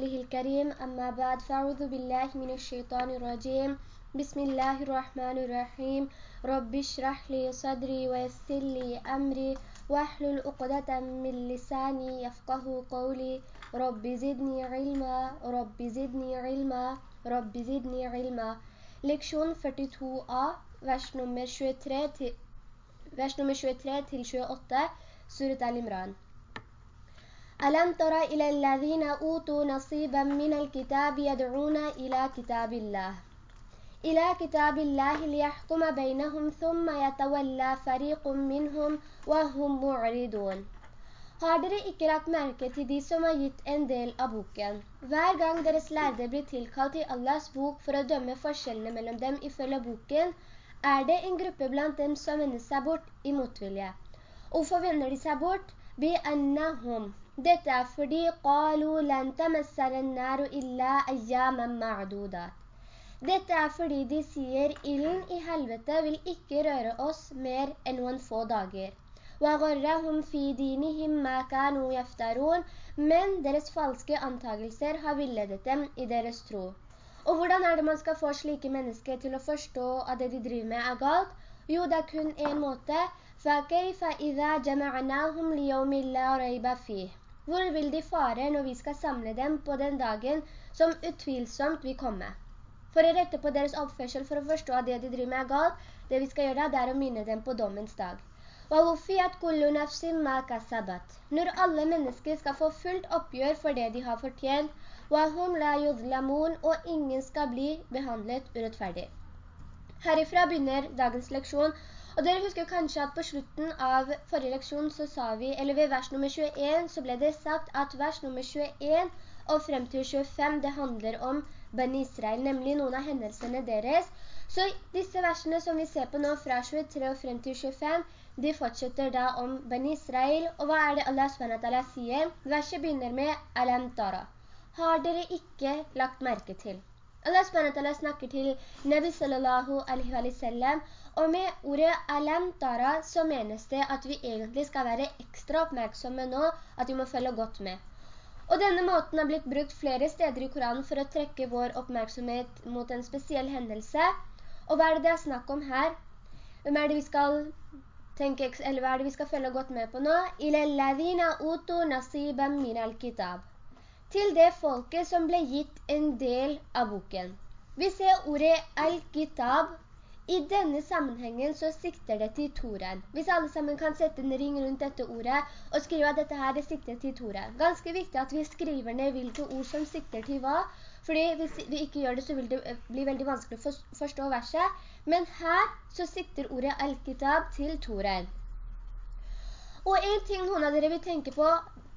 الكريم أما بعد فأعوذ بالله من الشيطان الرجيم. بسم الله الرحمن الرحيم. رب اشرح لي صدري ويسر لي أمري واحلل عقدة من لساني يفقه قولي. رب زدني علما رب زدني علما رب زدني علما. Leksjon 42a, vers nummer 23 til, vers nummer 23 til 28, Surat. ألم تر إلى الذين أوتوا نصيبا من الكتاب يدعون إلى كتاب الله إلى كتاب الله ليحكم بينهم ثم يتولى فريق منهم وهم معرضون Har dere ikke lagt merke til de som har gitt en del av boken? Hver gang deres lærde blir tilkalt i Allahs bok for å dømme forskjellene mellom dem ifølge boken, er det en gruppe blant dem som vender seg bort i motvilje. Hvorfor vender de seg bort? بأنهم dette er fordi قالوا لن تمسنا النار إلا أياما معدودات dette er fordi de sier illen i helvete vil ikke røre oss mer enn noen få dager. وَغَرَّهُمْ فِي دِينِهِمْ مَا كَانُوا يَفْتَرُونَ Men deres falske antagelser har villedet dem i deres tro. Og hvordan er det man skal få slike mennesker til å forstå at det de driver med er galt? Jo, det er kun en måte, فَكَيْفَ إِذَا جَمَعْنَاهُمْ لِيَوْمِ اللَّا رَيْبَ فِيهِ hvor vil de fare når vi skal samle dem på den dagen som utvilsomt vil komme? For å rette på deres oppførsel for å forstå at det de driver med er galt, det vi skal gjøre det er å minne dem på dommens dag. Når alle mennesker skal få fullt oppgjør for det de har fortjent, og ingen skal bli behandlet urettferdig. Herifra begynner dagens leksjon, og dere husker kanskje at på slutten av forrige leksjon så sa vi, eller ved vers nummer 21, så ble det sagt at vers nummer 21 og frem til 25, det handler om Ben Israel, nemlig noen av hendelsene deres. Så disse versene som vi ser på nå fra 23 og frem til 25, de fortsetter da om Ben Israel, og hva er det Allah SWT sier? Verset begynner med Alam Tara. Har dere ikke lagt merke til? Allah SWT snakker til Nabi sallallahu alaihi wa sallam, og med ordet alamtara så menes det at vi egentlig skal være ekstra oppmerksomme nå, at vi må følge godt med. Og denne måten har blitt brukt flere steder i Koranen for å trekke vår oppmerksomhet mot en spesiell hendelse. Og hva er det det er snakk om her? Hvem er det vi skal tenke, eller hva er det vi skal følge godt med på nå? «Ila alladhina utu nasibam min al-kitab» til det folket som ble gitt en del av boken. Vi ser ordet al-kitab. I denne sammenhengen så sikter det til Toren. Hvis alle sammen kan sette en ring rundt dette ordet og skrive at dette her det sikter til Toren. Ganske viktig at vi skriver ned hvilke ord som sikter til hva, fordi hvis vi ikke gjør det så vil det eh, bli veldig vanskelig å forstå verset. Men her så sikter ordet al-kitab til Toren. Og en ting noen av dere vil tenke på,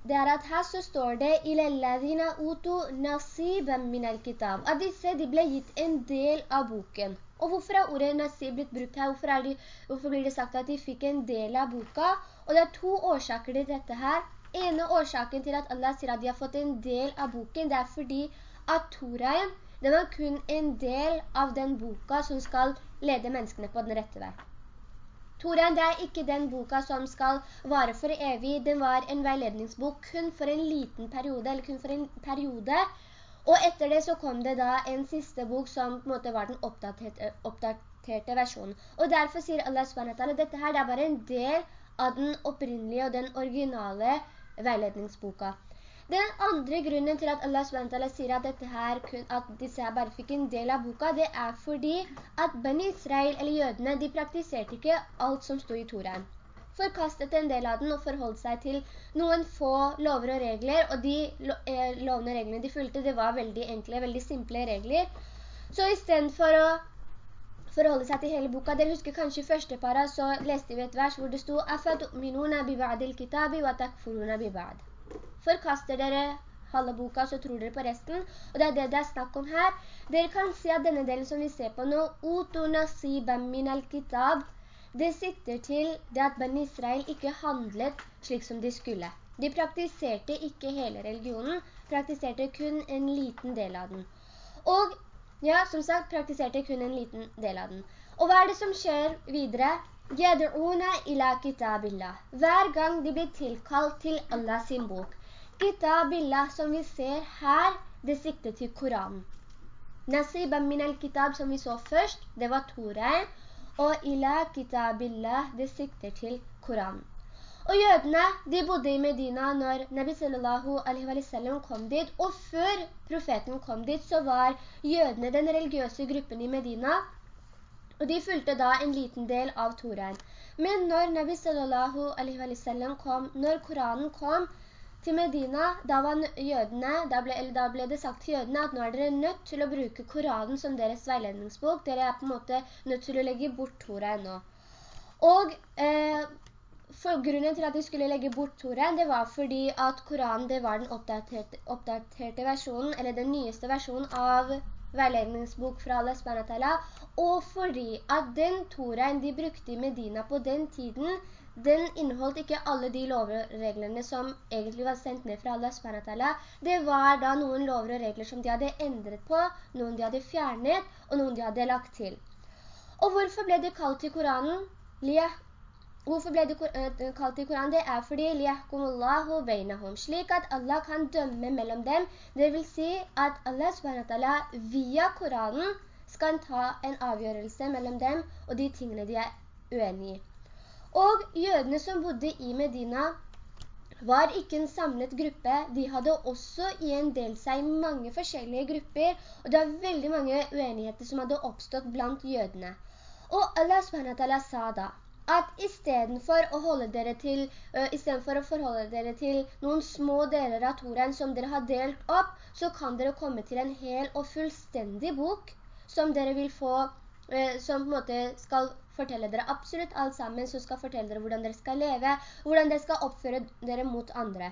det er at her så står det «Ilelladina utu nasibem min al-kitab». Av disse de ble gitt en del av boken. Og hvorfor er ordet nasib blitt brukt her? Hvorfor, de, hvorfor, blir det sagt at de fikk en del av boka? Og det er to årsaker til dette her. Ene årsaken til at Allah sier at de har fått en del av boken, det er fordi at Torahen, den var kun en del av den boka som skal lede menneskene på den rette vei. Torahen, det er ikke den boka som skal vare for evig. Den var en veiledningsbok kun for en liten periode, eller kun for en periode. Og etter det så kom det da en siste bok som på en måte var den oppdaterte, oppdaterte versjonen. Og derfor sier Allah SWT at dette her er bare en del av den opprinnelige og den originale veiledningsboka. Den andre grunnen til at Allah SWT sier at, dette her, at disse her bare fikk en del av boka, det er fordi at Ben Israel, eller jødene, de praktiserte ikke alt som stod i Toraen. Forkastet en del av den og forholdt seg til noen få lover og regler, og de eh, lovene og reglene de fulgte, det var veldig enkle, veldig simple regler. Så i stedet for å forholde seg til hele boka. Dere husker kanskje i første para så leste vi et vers hvor det stod «Afatu'minuna bi ba'dil kitabi wa takfuruna bi ba'd». Forkaster dere halve boka, så tror dere på resten. Og det er det det er snakk om her. Dere kan se at denne delen som vi ser på nå, «Utu nasibam min al-kitab», det sitter til det at Ben Israel ikke handlet slik som de skulle. De praktiserte ikke hele religionen, praktiserte kun en liten del av den. Og, ja, som sagt, praktiserte kun en liten del av den. Og hva er det som skjer videre? «Yad'una ila kitabillah». Hver gang de blir tilkalt til Allah sin bok, Kitabillah som vi ser her, det sikter til Koranen. Nasiban min al-kitab som vi så først, det var Torein, og ila kitabillah, det sikter til Koranen. Og jødene, de bodde i Medina når Nabi sallallahu alaihi wa sallam kom dit, og før profeten kom dit, så var jødene den religiøse gruppen i Medina, og de fulgte da en liten del av Torein. Men når Nabi sallallahu alaihi wa sallam kom, når Koranen kom, til Medina, da, jødene, da, ble, da ble, det sagt til jødene at nå er dere nødt til å bruke Koranen som deres veiledningsbok. Dere er på en måte nødt til å legge bort Torah nå. Og eh, grunnen til at de skulle legge bort Torah, det var fordi at Koranen det var den oppdaterte, oppdaterte versjonen, eller den nyeste versjonen av veiledningsbok fra Allah SWT, og fordi at den Torahen de brukte i Medina på den tiden, den inneholdt ikke alle de lovreglene som egentlig var sendt ned fra Allah SWT. Det var da noen lover og regler som de hadde endret på, noen de hadde fjernet, og noen de hadde lagt til. Og hvorfor ble det kalt i Koranen? Hvorfor ble det eh, kalt i Koranen? Det er fordi «Liyahkumullahu beinahum», slik at Allah kan dømme mellom dem. Det vil si at Allah SWT via Koranen skal ta en avgjørelse mellom dem og de tingene de er uenige i. Og jødene som bodde i Medina var ikke en samlet gruppe. De hadde også i en del seg mange forskjellige grupper, og det var veldig mange uenigheter som hadde oppstått blant jødene. Og Allah SWT sa da, at i stedet for å til, uh, for å forholde dere til noen små deler av Toraen som dere har delt opp, så kan dere komme til en hel og fullstendig bok som dere vil få, uh, som på en måte skal fortelle dere absolutt alt sammen, som skal fortelle dere hvordan dere skal leve, hvordan dere skal oppføre dere mot andre.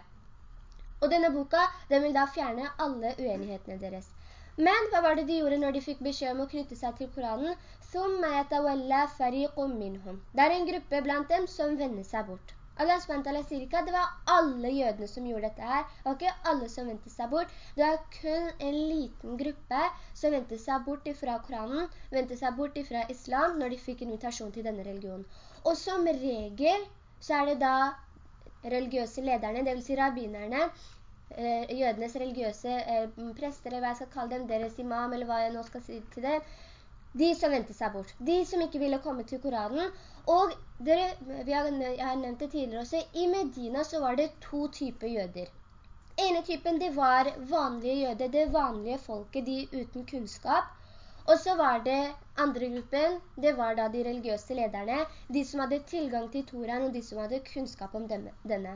Og denne boka, den vil da fjerne alle uenighetene deres. Men hva var det de gjorde når de fikk beskjed om å knytte seg til Koranen? Det er en gruppe blant dem som vender seg bort. Allah SWT sier ikke at det var alle jødene som gjorde dette her. Det var ikke alle som ventet seg bort. Det var kun en liten gruppe som ventet seg bort fra Koranen, ventet seg bort fra islam når de fikk invitasjon til denne religionen. Og som regel så er det da religiøse lederne, det vil si rabbinerne, eh, jødenes religiøse eh, prester, eller hva jeg skal kalle dem, deres imam, eller hva jeg nå skal si til det, de som ventet seg bort, de som ikke ville komme til Koranen. Og dere, har, jeg har nevnt det tidligere også, i Medina så var det to typer jøder. Ene typen det var vanlige jøder, det vanlige folket, de uten kunnskap. Og så var det andre gruppen, det var da de religiøse lederne, de som hadde tilgang til Toran og de som hadde kunnskap om denne.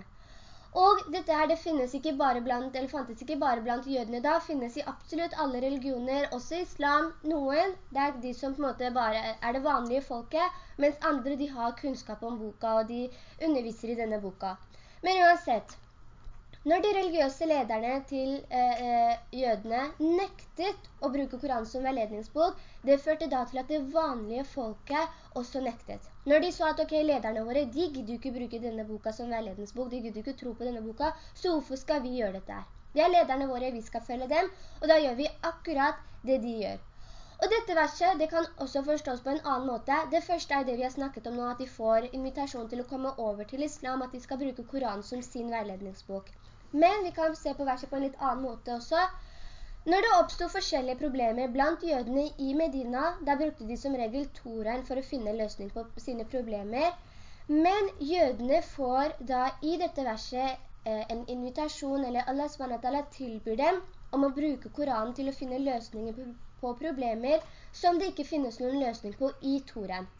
Og dette her, det finnes ikke bare blant, eller fantes ikke bare blant jødene da, finnes i absolutt alle religioner, også islam. Noen, det er de som på en måte bare er det vanlige folket, mens andre de har kunnskap om boka, og de underviser i denne boka. Men uansett, når de religiøse lederne til eh, eh, jødene nektet å bruke Koranen som veiledningsbok, det førte da til at det vanlige folket også nektet. Når de så at ok, lederne våre, de gidder ikke bruke denne boka som veiledningsbok, de gidder ikke tro på denne boka, så hvorfor skal vi gjøre dette her? Er lederne våre, vi skal følge dem, og da gjør vi akkurat det de gjør. Og dette verset, det kan også forstås på en annen måte. Det første er det vi har snakket om nå, at de får invitasjon til å komme over til islam, at de skal bruke Koranen som sin veiledningsbok. Men vi kan se på verset på en litt annen måte også. Når det oppstod forskjellige problemer blant jødene i Medina, da brukte de som regel Toraen for å finne løsning på sine problemer. Men jødene får da i dette verset eh, en invitasjon, eller Allah SWT tilbyr dem om å bruke Koranen til å finne løsninger på problemer som det ikke finnes noen løsning på i Toraen.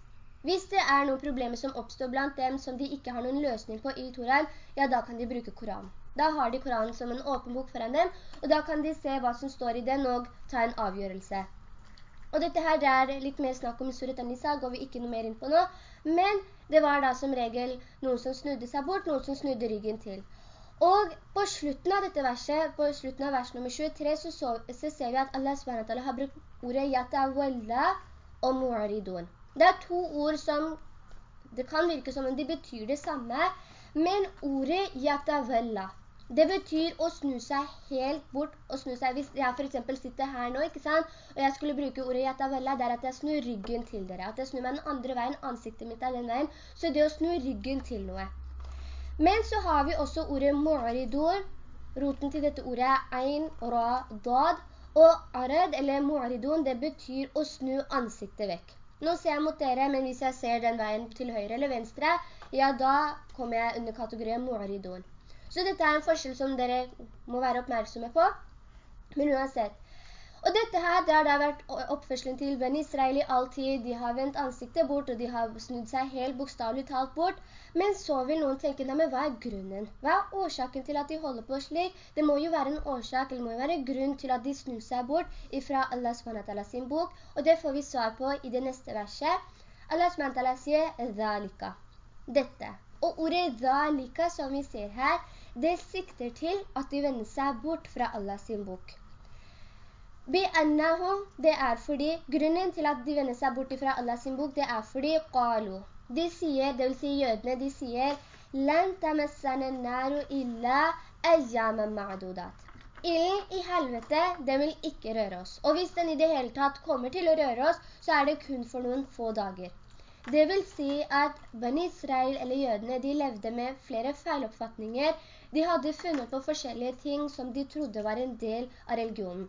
Hvis det er noen problemer som oppstår blant dem som de ikke har noen løsning på i Toraen, ja, da kan de bruke Koranen. Da har de Koranen som en åpen bok foran dem, og da kan de se hva som står i den og ta en avgjørelse. Og dette her er litt mer snakk om i Surat An-Nisa, går vi ikke noe mer inn på nå. Men det var da som regel noen som snudde seg bort, noen som snudde ryggen til. Og på slutten av dette verset, på slutten av vers nummer 23, så, så, så ser vi at Allah SWT har brukt ordet «yatawalla» og «mu'aridun». Det er to ord som, det kan virke som om de betyr det samme, men ordet «yatawalla», det betyr å snu seg helt bort, og snu seg, hvis jeg for eksempel sitter her nå, ikke sant? Og jeg skulle bruke ordet yatavella, det er at jeg snur ryggen til dere, at jeg snur meg den andre veien, ansiktet mitt er den veien, så det å snu ryggen til noe. Men så har vi også ordet mu'ridor, roten til dette ordet er ein, ra, dad, og arad, eller mu'ridun, det betyr å snu ansiktet vekk. Nå ser jeg mot dere, men hvis jeg ser den veien til høyre eller venstre, ja, da kommer jeg under kategorien mu'ridun. Så dette er en forskjell som dere må være oppmerksomme på. Men uansett, og dette her, det har da vært oppførselen til Ben Israel i all tid. De har vendt ansiktet bort, og de har snudd seg helt bokstavlig talt bort. Men så vil noen tenke, nei, men hva er grunnen? Hva er årsaken til at de holder på slik? Det må jo være en årsak, eller må jo være grunn til at de snur seg bort fra Allah SWT sin bok. Og det får vi svar på i det neste verset. Allah SWT sier «Dhalika». Dette. Og ordet «dhalika» som vi ser her, det sikter til at de vender seg bort fra Allah sin bok. Bi'annahum, det er fordi, grunnen til at de vender seg bort fra Allahs bok, det er fordi qalu. De sier, det vil si jødene, de sier, «Lan tamassana naru illa ayyaman ma'dudat». Illen i helvete, den vil ikke røre oss. Og hvis den i det hele tatt kommer til å røre oss, så er det kun for noen få dager. Det vil si at Ben Israel, eller jødene, de levde med flere feiloppfatninger. De hadde funnet på forskjellige ting som de trodde var en del av religionen.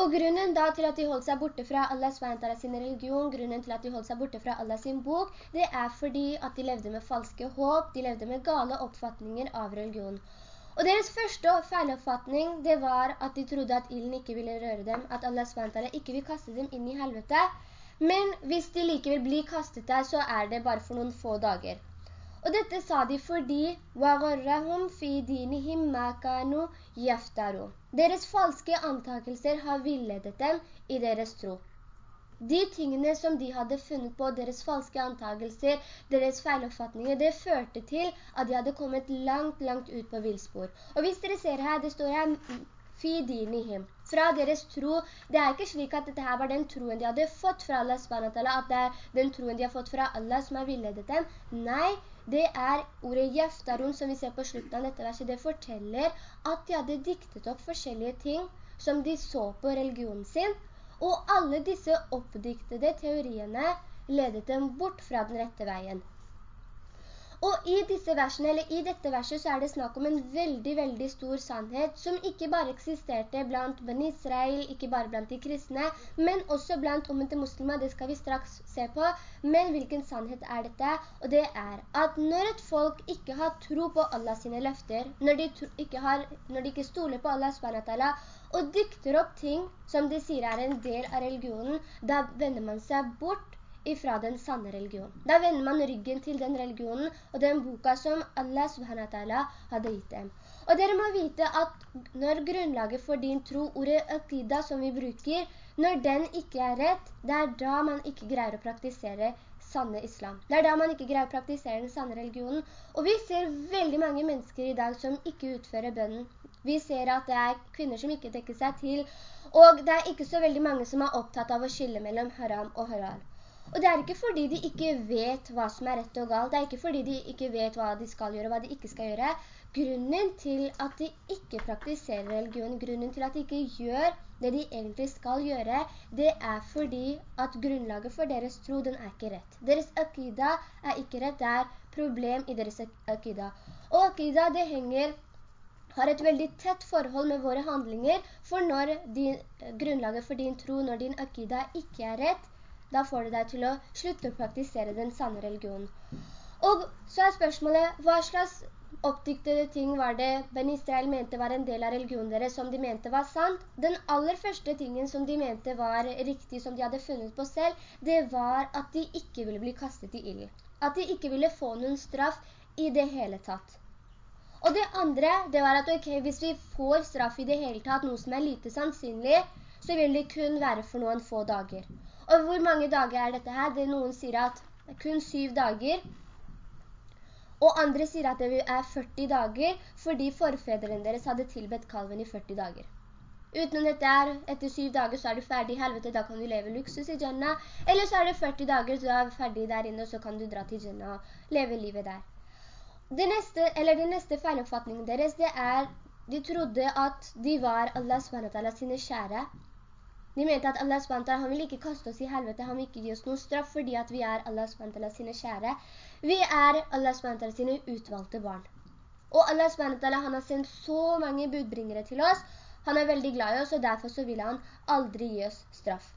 Og grunnen da til at de holdt seg borte fra Allah SWT sin religion, grunnen til at de holdt seg borte fra Allah sin bok, det er fordi at de levde med falske håp, de levde med gale oppfatninger av religion. Og deres første feiloppfatning, det var at de trodde at ilden ikke ville røre dem, at Allah SWT ikke vil kaste dem inn i helvete. Men hvis de likevel blir kastet der, så er det bare for noen få dager. Og dette sa de fordi Deres falske antakelser har villedet dem i deres tro. De tingene som de hadde funnet på, deres falske antakelser, deres feiloppfatninger, det førte til at de hadde kommet langt, langt ut på vilspor. Og hvis dere ser her, det står her «Fidinihim», fra deres tro. Det er ikke slik at dette her var den troen de hadde fått fra Allah SWT, at det er den troen de har fått fra Allah som har villedet dem. Nei, det er ordet jeftarun som vi ser på slutten av dette verset. Det forteller at de hadde diktet opp forskjellige ting som de så på religionen sin, og alle disse oppdiktede teoriene ledet dem bort fra den rette veien. Og i disse versene, eller i dette verset, så er det snakk om en veldig, veldig stor sannhet, som ikke bare eksisterte blant Ben Israel, ikke bare blant de kristne, men også blant omvendte muslimer, det skal vi straks se på. Men hvilken sannhet er dette? Og det er at når et folk ikke har tro på Allah sine løfter, når de ikke, har, når de ikke stoler på Allah SWT, og dykter opp ting som de sier er en del av religionen, da vender man seg bort ifra den sanne religionen. Da vender man ryggen til den religionen og den boka som Allah subhanahu hadde gitt dem. Og dere må vite at når grunnlaget for din tro, ordet akida som vi bruker, når den ikke er rett, det er da man ikke greier å praktisere sanne islam. Det er da man ikke greier å praktisere den sanne religionen. Og vi ser veldig mange mennesker i dag som ikke utfører bønnen. Vi ser at det er kvinner som ikke dekker seg til, og det er ikke så veldig mange som er opptatt av å skille mellom haram og halal. Og det er ikke fordi de ikke vet hva som er rett og galt, det er ikke fordi de ikke vet hva de skal gjøre og hva de ikke skal gjøre. Grunnen til at de ikke praktiserer religion, grunnen til at de ikke gjør det de egentlig skal gjøre, det er fordi at grunnlaget for deres tro, den er ikke rett. Deres akida er ikke rett, det er problem i deres akida. Og akida, det henger har et veldig tett forhold med våre handlinger, for når din, grunnlaget for din tro, når din akida ikke er rett, da får det deg til å slutte å praktisere den sanne religionen. Og så er spørsmålet, hva slags oppdiktede ting var det Ben Israel mente var en del av religionen deres som de mente var sant? Den aller første tingen som de mente var riktig, som de hadde funnet på selv, det var at de ikke ville bli kastet i ild. At de ikke ville få noen straff i det hele tatt. Og det andre, det var at ok, hvis vi får straff i det hele tatt, noe som er lite sannsynlig, så vil det kun være for noen få dager. Og hvor mange dager er dette her? Det noen sier at det er kun syv dager. Og andre sier at det er 40 dager, fordi forfedrene deres hadde tilbedt kalven i 40 dager. Utenom dette er, etter syv dager så er du ferdig i helvete, da kan du leve luksus i Jannah. Eller så er det 40 dager, så er du ferdig der inne, og så kan du dra til Jannah og leve livet der. Det neste, eller den neste feiloppfatningen deres, det er, de trodde at de var Allah SWT sine kjære, de mente at Allah SWT, han vil ikke kaste oss i helvete, han vil ikke gi oss noen straff fordi at vi er Allah SWT sine kjære. Vi er Allah SWT sine utvalgte barn. Og Allah SWT, han har sendt så mange budbringere til oss. Han er veldig glad i oss, og derfor så vil han aldri gi oss straff.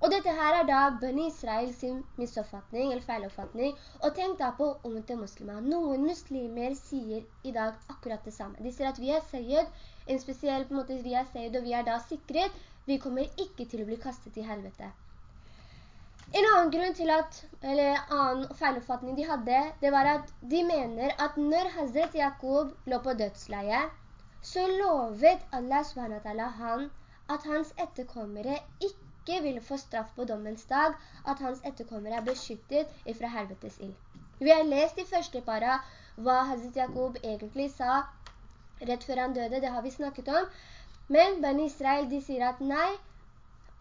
Og dette her er da Bønn Israel sin misoppfatning, eller feiloppfatning. Og tenk da på unge til muslimer. Noen muslimer sier i dag akkurat det samme. De sier at vi er seid, en spesiell på en måte vi er seid, og vi er da sikret. Vi kommer ikke til å bli kastet i helvete. En annen grunn til at, eller annen feiloppfatning de hadde, det var at de mener at når Hazret Jakob lå på dødsleie, så lovet Allah SWT han at hans etterkommere ikke ville få straff på dommens dag, at hans etterkommere er beskyttet fra helvetes ild. Vi har lest i første para hva Hazret Jakob egentlig sa rett før han døde, det har vi snakket om. Men Ben Israel, de sier at nei,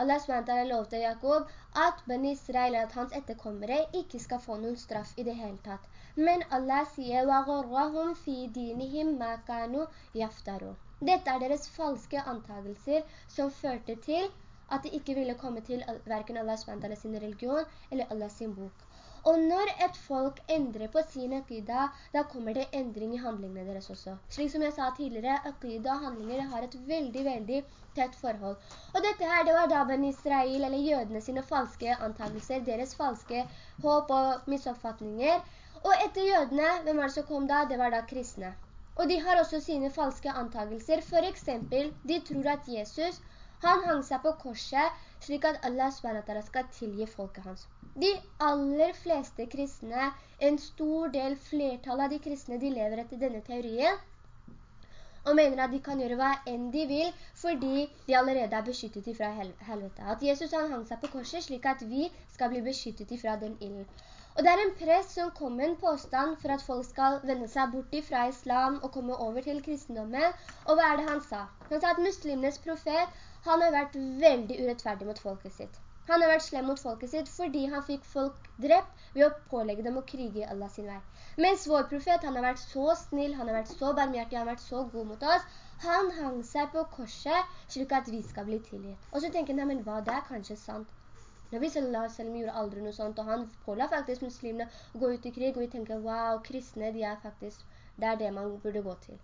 Allah SWT lovte Jakob at Ben Israel, at hans etterkommere, ikke skal få noen straff i det hele tatt. Men Allah sier وَغَرَّهُمْ فِي دِينِهِمْ مَا كَانُوا يَفْتَرُوا. Dette er deres falske antagelser som førte til at de ikke ville komme til hverken Allah SWT sin religion eller Allah sin bok. Og når et folk endrer på sin akida, da kommer det endring i handlingene deres også. Slik som jeg sa tidligere, akida og handlinger har et veldig, veldig tett forhold. Og dette her, det var da Ben Israel, eller jødene sine falske antagelser, deres falske håp og misoppfatninger. Og etter jødene, hvem var det som kom da? Det var da kristne. Og de har også sine falske antagelser. For eksempel, de tror at Jesus, han hang seg på korset, slik at Allah skal tilgi folket hans. De aller fleste kristne, en stor del flertall av de kristne, de lever etter denne teorien, og mener at de kan gjøre hva enn de vil, fordi de allerede er beskyttet fra helvete. At Jesus han hang seg på korset, slik at vi skal bli beskyttet fra den illen. Og det er en press som kom med en påstand for at folk skal vende seg bort fra islam og komme over til kristendommen. Og hva er det han sa? Han sa at muslimenes profet, han har vært veldig urettferdig mot folket sitt. Han har vært slem mot folket sitt fordi han fikk folk drept ved å pålegge dem å krige i Allah sin vei. Mens vår profet, han har vært så snill, han har vært så barmhjertig, han har vært så god mot oss. Han hang seg på korset slik at vi skal bli tilgitt. Og så tenker han, men hva, det er kanskje sant. Nabi sallallahu alaihi wasallam gjorde aldri noe sånt, og han påla faktisk muslimene å gå ut i krig, og vi tenker, wow, kristne, de er faktisk, det er det man burde gå til.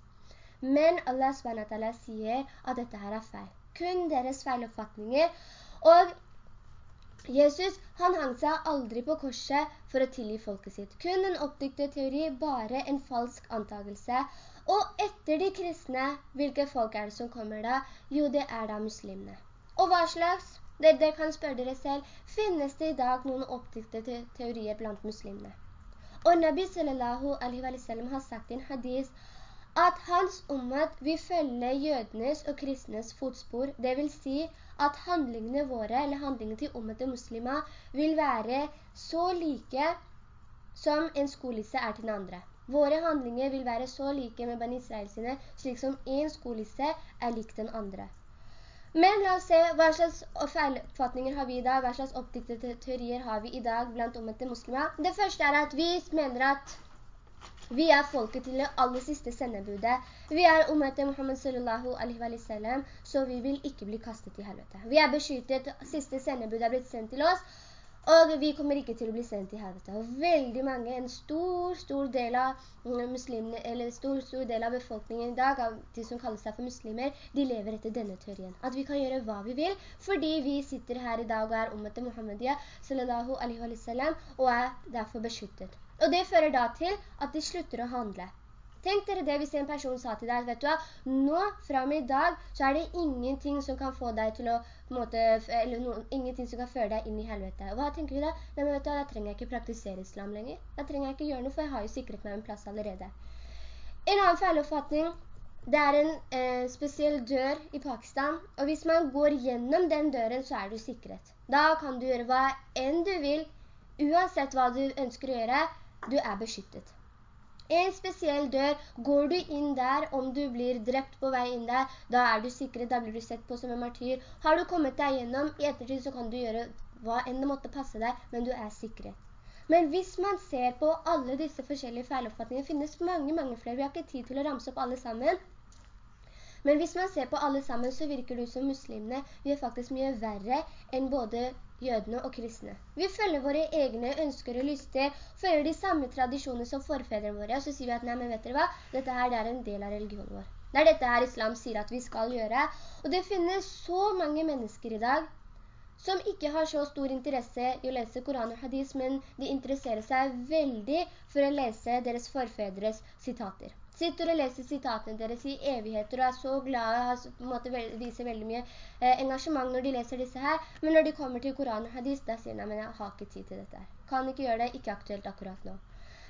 Men Allah sier at dette her er feil. Kun deres feiloppfatninger. Og Jesus, han hang seg aldri på korset for å tilgi folket sitt. Kun en oppdyktet teori, bare en falsk antagelse. Og etter de kristne, hvilke folk er det som kommer da? Jo, det er da muslimene. Og hva slags? Dere kan spørre dere selv. Finnes det i dag noen oppdiktede teorier blant muslimene? Og Nabi sallallahu alaihi wa sallam har sagt i en hadith at hans ommet vil følge jødenes og kristnes fotspor. Det vil si at handlingene våre, eller handlingene til ummet og muslimer, vil være så like som en skolisse er til den andre. Våre handlinger vil være så like med Ben Israel sine, slik som en skolisse er lik den andre. Men la oss se, hva slags feiloppfatninger har vi i dag, hva slags oppdiktede teorier har vi i dag blant ummet muslimer? Det første er at vi mener at vi er folket til det aller siste sendebudet. Vi er ummetet Muhammad sallallahu alaihi wa sallam, så vi vil ikke bli kastet i helvete. Vi er beskyttet, siste sendebudet er blitt sendt til oss, og vi kommer ikke til å bli sendt i helvete. Og veldig mange, en stor, stor del av muslimene, eller stor, stor del av befolkningen i dag, av de som kaller seg for muslimer, de lever etter denne teorien. At vi kan gjøre hva vi vil, fordi vi sitter her i dag og er ummetet Muhammadia sallallahu alaihi wa sallam, og er derfor beskyttet. Og det fører da til at de slutter å handle. Tenk dere det hvis en person sa til deg, vet du hva, nå med i dag så er det ingenting som kan få deg til å, måte, eller no, ingenting som kan føre deg inn i helvete. Og hva tenker du da? Nei, men vet du hva, da trenger jeg ikke praktisere islam lenger. Da trenger jeg ikke gjøre noe, for jeg har jo sikret meg en plass allerede. En annen feiloppfatning, det er en eh, spesiell dør i Pakistan, og hvis man går gjennom den døren, så er du sikret. Da kan du gjøre hva enn du vil, uansett hva du ønsker å gjøre, du er beskyttet. En spesiell dør, går du inn der, om du blir drept på vei inn der, da er du sikret, da blir du sett på som en martyr. Har du kommet deg gjennom, i ettertid så kan du gjøre hva enn det måtte passe deg, men du er sikret. Men hvis man ser på alle disse forskjellige feiloppfatningene, finnes mange, mange flere. Vi har ikke tid til å ramse opp alle sammen. Men hvis man ser på alle sammen, så virker det som muslimene, vi er faktisk mye verre enn både jødene og kristne. Vi følger våre egne ønsker og lyster, følger de samme tradisjoner som forfedrene våre, og så sier vi at nei, men vet dere hva? Dette her det er en del av religionen vår. Det er dette her islam sier at vi skal gjøre. Og det finnes så mange mennesker i dag som ikke har så stor interesse i å lese Koran og Hadis, men de interesserer seg veldig for å lese deres forfedres sitater sitter og leser sitatene deres i evigheter og er så glade og har, måte viser veldig mye eh, engasjement når de leser disse her. Men når de kommer til Koran og Hadis, da sier de, men jeg har ikke tid til dette. Kan ikke gjøre det, ikke aktuelt akkurat nå.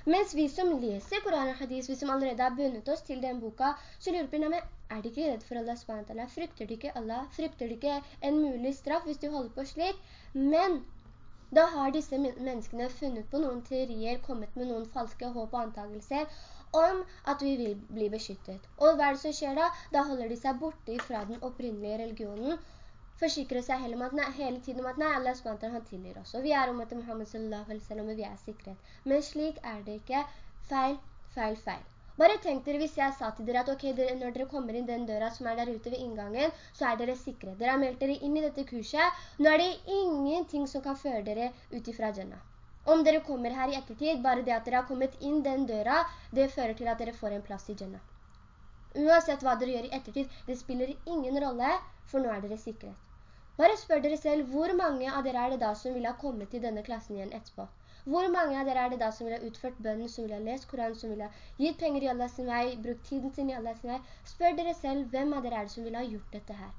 Mens vi som leser Koran og Hadis, vi som allerede har bunnet oss til den boka, så lurer på, men er de ikke redd for Allah SWT? Frykter de ikke Allah? Frykter de ikke en mulig straff hvis de holder på slik? Men da har disse menneskene funnet på noen teorier, kommet med noen falske håp og antagelser, om at vi vil bli beskyttet. Og hva er det som skjer da? Da holder de seg borte fra den opprinnelige religionen, forsikrer seg hele, at, nei, hele tiden om at nei, Allah SWT han tilgir oss. Og vi er om at Muhammed sallallahu alaihi wasallam, og vi er sikret. Men slik er det ikke. Feil, feil, feil. Bare tenk dere hvis jeg sa til dere at ok, dere, når dere kommer inn den døra som er der ute ved inngangen, så er dere sikre. Dere har meldt dere inn i dette kurset. Nå er det ingenting som kan føre dere ut ifra Jannah. Om dere kommer her i ettertid, bare det at dere har kommet inn den døra, det fører til at dere får en plass i Jannah. Uansett hva dere gjør i ettertid, det spiller ingen rolle, for nå er dere sikret. Bare spør dere selv, hvor mange av dere er det da som vil ha kommet til denne klassen igjen etterpå? Hvor mange av dere er det da som vil ha utført bønnen, som vil ha lest Koran, som vil ha gitt penger i Allahs vei, brukt tiden sin i Allahs vei? Spør dere selv, hvem av dere er det som vil ha gjort dette her?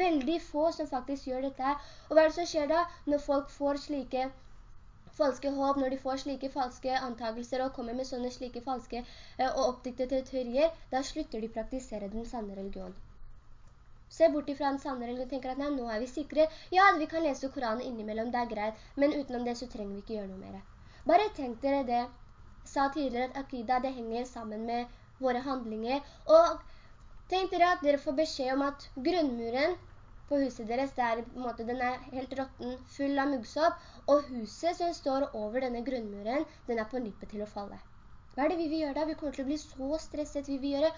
Veldig få som faktisk gjør dette her. Og hva er det som skjer da, når folk får slike falske håp, når de får slike falske antakelser og kommer med sånne slike falske eh, og oppdiktede teorier, da slutter de praktisere den sanne religionen. Se bort ifra den sanne religionen og tenker at nå er vi sikre. Ja, vi kan lese Koranen innimellom, det er greit, men utenom det så trenger vi ikke gjøre noe mer. Bare tenk dere det. Sa tidligere at akida, det henger sammen med våre handlinger, og tenk dere at dere får beskjed om at grunnmuren på huset deres, er, måte, den er helt rotten, full av muggsopp, og huset som står over denne grunnmuren, den er på nippet til å falle. Hva er det vi vil gjøre da? Vi kommer til å bli så stresset. Vi vil gjøre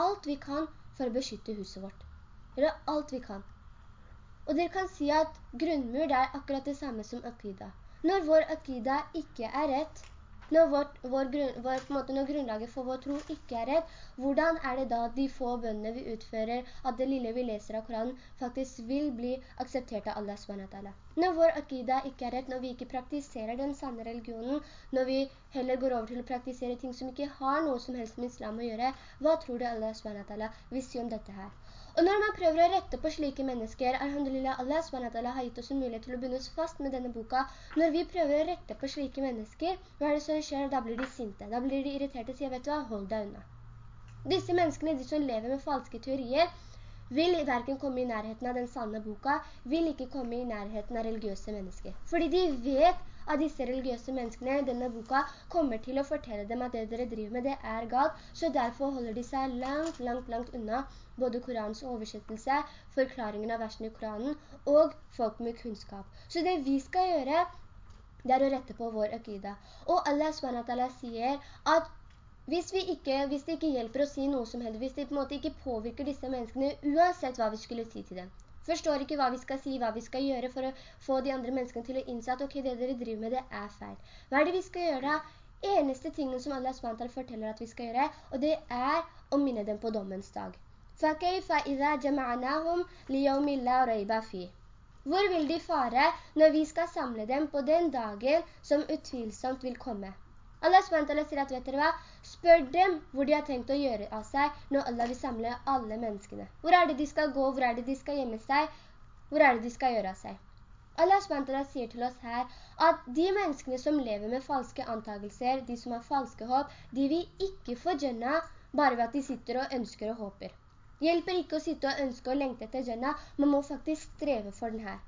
alt vi kan for å beskytte huset vårt. Gjøre alt vi kan. Og dere kan si at grunnmur er akkurat det samme som akida. Når vår akida ikke er rett, når, vår, vår, vår, måte, når grunnlaget for vår tro ikke er rett, hvordan er det da de få bønnene vi utfører, at det lille vi leser av Koranen, faktisk vil bli akseptert av Allah SWT? Når vår akida ikke er rett, når vi ikke praktiserer den sanne religionen, når vi heller går over til å praktisere ting som ikke har noe som helst med islam å gjøre, hva tror du Allah SWT vil si om dette her? Og når man prøver å rette på slike mennesker, alhamdulillah, Allah SWT har gitt oss en mulighet til å oss fast med denne boka. Når vi prøver å rette på slike mennesker, hva er det som skjer? Da blir de sinte, da blir de irriterte og sier, vet du hva, hold deg unna. Disse menneskene, de som lever med falske teorier, vil hverken komme i nærheten av den sanne boka, vil ikke komme i nærheten av religiøse mennesker. Fordi de vet av disse religiøse menneskene i denne boka kommer til å fortelle dem at det dere driver med det er galt, så derfor holder de seg langt, langt, langt unna både Korans oversettelse, forklaringen av versene i Koranen og folk med kunnskap. Så det vi skal gjøre, det er å rette på vår akida. Og Allah SWT sier at hvis, ikke, hvis det ikke hjelper å si noe som helst, hvis det på en måte ikke påvirker disse menneskene, uansett hva vi skulle si til dem, forstår ikke hva vi skal si, hva vi skal gjøre for å få de andre menneskene til å innse at ok, det dere driver med det er feil. Hva er det vi skal gjøre da? Eneste tingen som Allah SWT forteller at vi skal gjøre, og det er å minne dem på dommens dag. Hvor vil de fare når vi skal samle dem på den dagen som utvilsomt vil komme? Allah SWT sier at, vet dere hva? Spør dem hvor de har tenkt å gjøre av seg når Allah vil samle alle menneskene. Hvor er det de skal gå? Hvor er det de skal gjemme seg? Hvor er det de skal gjøre av seg? Allah SWT sier til oss her at de menneskene som lever med falske antakelser, de som har falske håp, de vil ikke få djønna bare ved at de sitter og ønsker og håper. Det hjelper ikke å sitte og ønske og lengte etter djønna, man må faktisk streve for den her.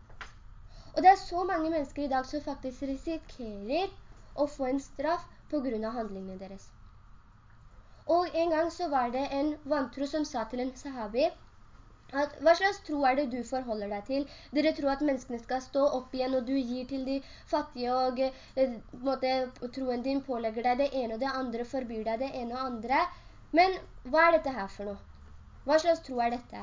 Og det er så mange mennesker i dag som faktisk risikerer å få en straff på grunn av handlingene deres. Og en gang så var det en vantro som sa til en sahabi, at hva slags tro er det du forholder deg til? Dere tror at menneskene skal stå opp igjen, og du gir til de fattige, og eh, måte, troen din pålegger deg det ene og det andre, forbyr deg det ene og andre. Men hva er dette her for noe? Hva slags tro er dette?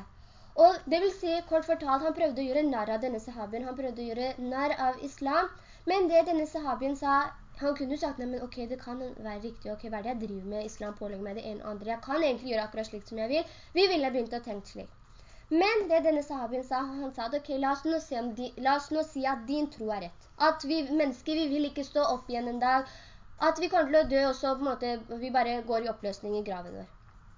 Og det vil si, kort fortalt, han prøvde å gjøre narr av denne sahabien, han prøvde å gjøre narr av islam, men det denne sahabien sa, han kunne jo sagt, nei, men ok, det kan være riktig, ok, hva er det jeg driver med, islam pålegger meg det ene og andre, jeg kan egentlig gjøre akkurat slik som jeg vil, vi ville begynt å tenke slik. Men det denne sahabien sa, han sa at ok, la oss, nå si, di, la oss nå si at din tro er rett. At vi mennesker, vi vil ikke stå opp igjen en dag, at vi kommer til å dø, og så på en måte, vi bare går i oppløsning i graven vår.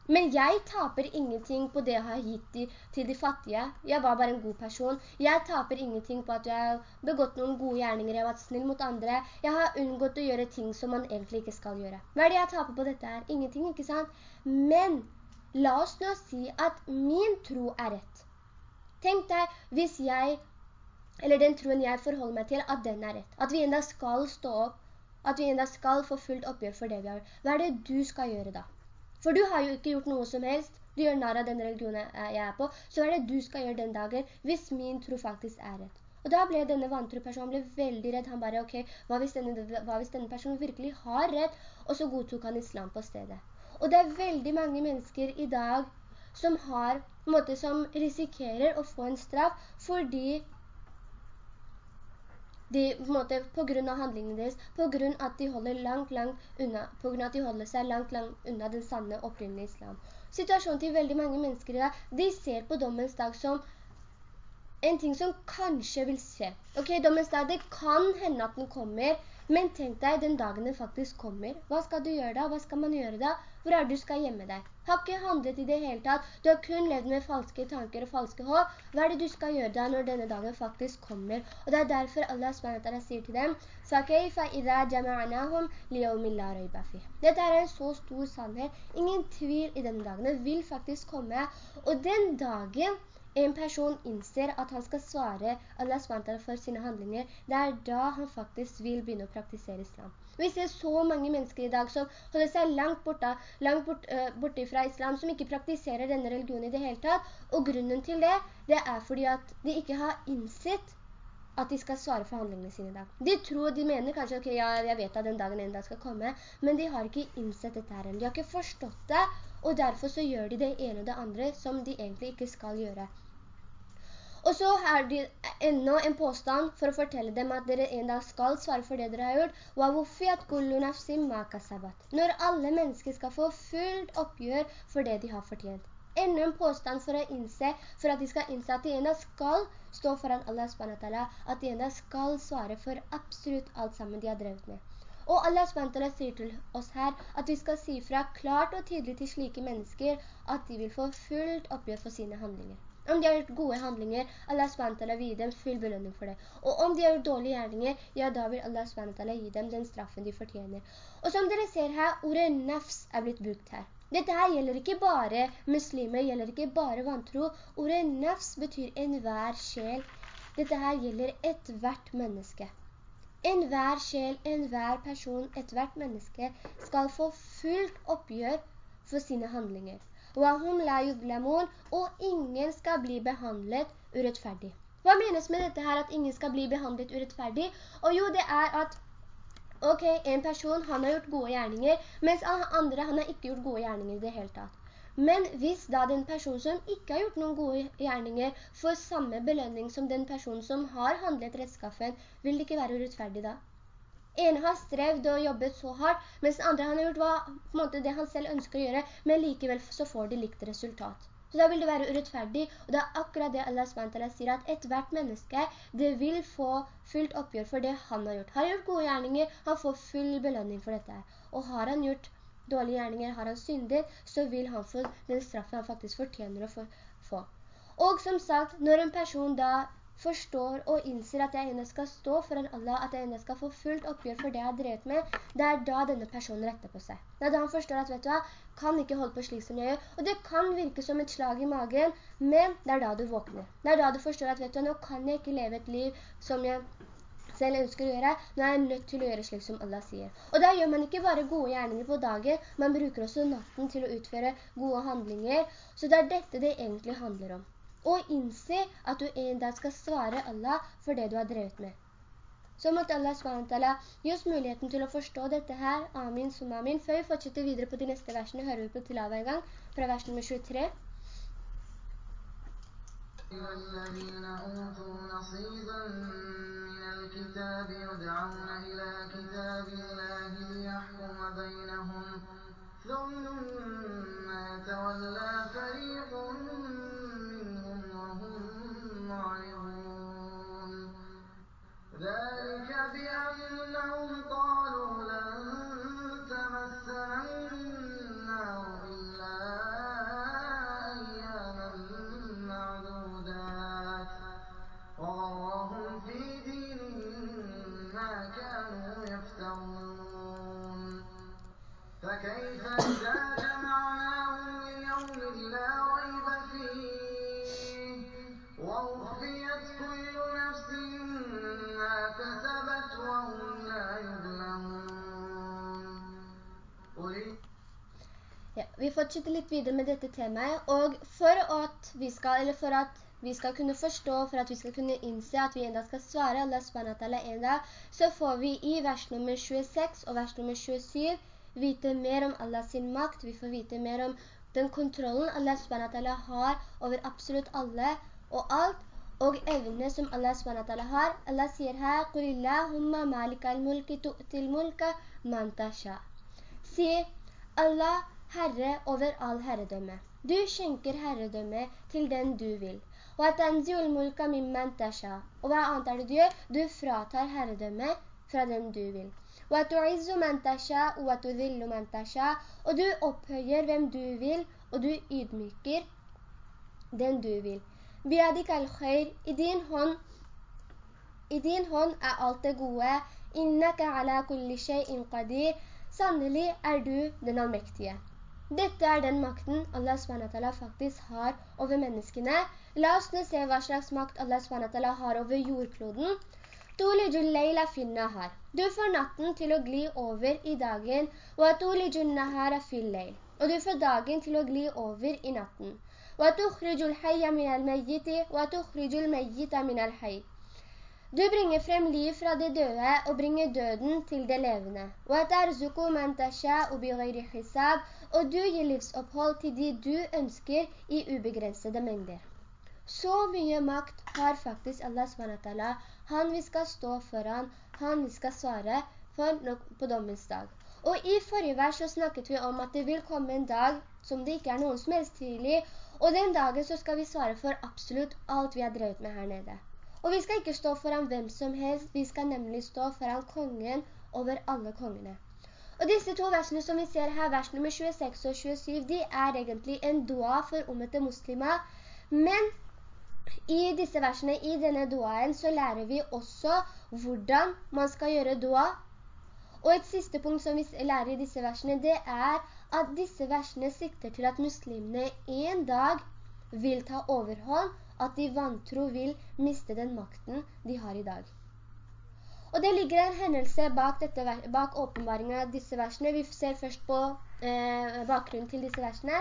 Men jeg taper ingenting på det jeg har gitt til de fattige. Jeg var bare en god person. Jeg taper ingenting på at jeg har begått noen gode gjerninger. Jeg har vært snill mot andre. Jeg har unngått å gjøre ting som man egentlig ikke skal gjøre. Hva er det jeg taper på dette her? Ingenting, ikke sant? Men la oss nå si at min tro er rett. Tenk deg hvis jeg, eller den troen jeg forholder meg til, at den er rett. At vi enda skal stå opp. At vi enda skal få fullt oppgjør for det vi har. Hva er det du skal gjøre da? For du har jo ikke gjort noe som helst. Du gjør nær av den religionen jeg er på. Så er det du skal gjøre den dagen, hvis min tro faktisk er rett. Og da ble denne vantro personen ble veldig redd. Han bare, ok, hva hvis, denne, hva hvis denne personen virkelig har rett? Og så godtok han islam på stedet. Og det er veldig mange mennesker i dag som har, måte, som risikerer å få en straff fordi de, på, måte, på grunn av handlingene deres, på grunn de langt, langt unna, på grunn av at de holder seg langt, langt unna den sanne opprinnelige islam. Situasjonen til veldig mange mennesker i dag, de ser på dommens dag som en ting som kanskje vil skje. Ok, dommens dag, det kan hende at den kommer, men tenk deg den dagen den faktisk kommer. Hva skal du gjøre da? Hva skal man gjøre da? Hvor er du skal gjemme deg? har ikke handlet i det hele tatt. Du har kun levd med falske tanker og falske håp. Hva er det du skal gjøre da når denne dagen faktisk kommer? Og det er derfor Allah SWT sier til dem, Dette er en så stor sannhet. Ingen tvil i denne dagen. Vil faktisk komme. Og den dagen en person innser at han skal svare Allah SWT for sine handlinger, det er da han faktisk vil begynne å praktisere islam. Vi ser så mange mennesker i dag som holder seg langt, borte, langt bort, uh, borte fra islam, som ikke praktiserer denne religionen i det hele tatt, og grunnen til det, det er fordi at de ikke har innsett at de skal svare for handlingene sine i dag. De tror, de mener kanskje, ok, ja, jeg vet at den dagen en dag skal komme, men de har ikke innsett dette her. De har ikke forstått det, og derfor så gjør de det ene og det andre som de egentlig ikke skal gjøre. Og så har de enda en påstand for å fortelle dem at dere en dag skal svare for det dere har gjort. Når alle mennesker skal få fullt oppgjør for det de har fortjent. Enda en påstand for å innse, for at de skal innse at de enda skal stå foran Allah SWT, at de enda skal svare for absolutt alt sammen de har drevet med. Og Allah SWT sier til oss her at vi skal si fra klart og tydelig til slike mennesker at de vil få fullt oppgjør for sine handlinger. Om de har gjort gode handlinger, Allah SWT vil gi dem full belønning for det. Og om de har gjort dårlige gjerninger, ja, da vil Allah SWT gi dem den straffen de fortjener. Og som dere ser her, ordet nafs er blitt brukt her. Dette her gjelder ikke bare muslimer, gjelder ikke bare vantro. Ordet nafs betyr enhver sjel. Dette her gjelder et hvert menneske. Enhver sjel, enhver person, et hvert menneske skal få fullt oppgjør for sine handlinger og ingen skal bli behandlet urettferdig. Hva menes med dette her, at ingen skal bli behandlet urettferdig? Og jo, det er at ok, en person, han har gjort gode gjerninger, mens andre, han har ikke gjort gode gjerninger i det hele tatt. Men hvis da den personen som ikke har gjort noen gode gjerninger får samme belønning som den personen som har handlet rettskaffen, vil det ikke være urettferdig da? En har strevd og jobbet så hardt, mens den andre han har gjort hva, måte det han selv ønsker å gjøre, men likevel så får de likt resultat. Så da vil det være urettferdig, og det er akkurat det Allah SWT sier, at et hvert menneske, det vil få fullt oppgjør for det han har gjort. Har han gjort gode gjerninger, han får full belønning for dette. Og har han gjort dårlige gjerninger, har han syndet, så vil han få den straffen han faktisk fortjener å få. Og som sagt, når en person da forstår og innser at jeg enda skal stå foran Allah, at jeg enda skal få fullt oppgjør for det jeg har drevet med, det er da denne personen retter på seg. Det er da han forstår at, vet du hva, kan ikke holde på slik som jeg gjør. Og det kan virke som et slag i magen, men det er da du våkner. Det er da du forstår at, vet du hva, nå kan jeg ikke leve et liv som jeg selv ønsker å gjøre, nå er jeg nødt til å gjøre slik som Allah sier. Og da gjør man ikke bare gode gjerninger på dagen, man bruker også natten til å utføre gode handlinger. Så det er dette det egentlig handler om og innse at du en dag skal svare Allah for det du har drevet med. Så måtte Allah SWT gi oss muligheten til å forstå dette her. Amin, som amin. Før vi fortsetter videre på de neste versene, hører vi på tilava en gang, fra vers nummer 23. الذين أوتوا نصيبا من الكتاب يدعون إلى كتاب الله ليحكم بينهم ثم يتولى فريق منهم وهم معرضون ذلك بأنهم قالوا vi fortsetter litt videre med dette temaet, og for at vi skal, for at vi skal kunne forstå, for at vi skal kunne innse at vi enda skal svare Allah SWT en dag, så får vi i vers nummer 26 og vers nummer 27 vite mer om Allahs makt, vi får vite mer om den kontrollen Allah SWT har over absolutt alle og alt, og evnene som Allah SWT har. Allah sier her, قُلِ اللَّهُمَّ malika الْمُلْكِ تُؤْتِ الْمُلْكَ man Sier, Si, Allah, Herre over all herredømme. Du skjenker herredømme til den du vil. Og hva annet er det du gjør? Du fratar herredømme fra den du vil. Og du opphøyer hvem du vil, og du ydmyker den du vil. I din hånd, i din hånd er alt det gode. Innaka ala kulli shay'in qadir. Sannelig er du den allmektige. Dette er den makten Allah SWT faktisk har over menneskene. La oss nå se hva slags makt Allah SWT har over jordkloden. Tulijul leila finnahar. Du får natten til å gli over i dagen, og du får dagen til å gli over i natten. Du bringer frem liv fra de døde og bringer døden til det levende. Og du gir livsopphold til de du ønsker i ubegrensede mengder. Så mye makt har faktisk Allah SWT. Han vi skal stå foran, han vi skal svare for på dommens dag. Og i forrige vers så snakket vi om at det vil komme en dag som det ikke er noen som helst tidlig, og den dagen så skal vi svare for absolutt alt vi har drevet med her nede. Og vi skal ikke stå foran hvem som helst, vi skal nemlig stå foran kongen over alle kongene. Og disse to versene som vi ser her, vers nummer 26 og 27, de er egentlig en dua for omvete muslimer, men i disse versene, i denne duaen, så lærer vi også hvordan man skal gjøre dua. Og et siste punkt som vi lærer i disse versene, det er at disse versene sikter til at muslimene en dag vil ta overhånd, at de vantro vil miste den makten de har i dag. Og det ligger en hendelse bak, dette, bak åpenbaringen av disse versene. Vi ser først på eh, bakgrunnen til disse versene.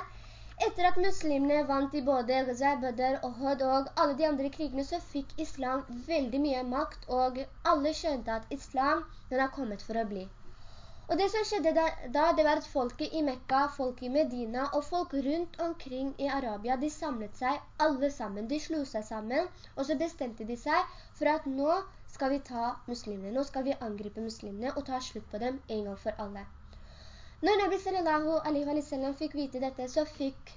Etter at muslimene vant i både Ghazai, Badr, Ohud og alle de andre krigene, så fikk islam veldig mye makt, og alle skjønte at islam, den har kommet for å bli. Og det som skjedde da, det var at folket i Mekka, folk i Medina og folk rundt omkring i Arabia, de samlet seg alle sammen. De slo seg sammen, og så bestemte de seg for at nå skal vi ta muslimene, nå skal vi angripe muslimene og ta slutt på dem en gang for alle. Når Nabi sallallahu alaihi wa sallam fikk vite dette, så fikk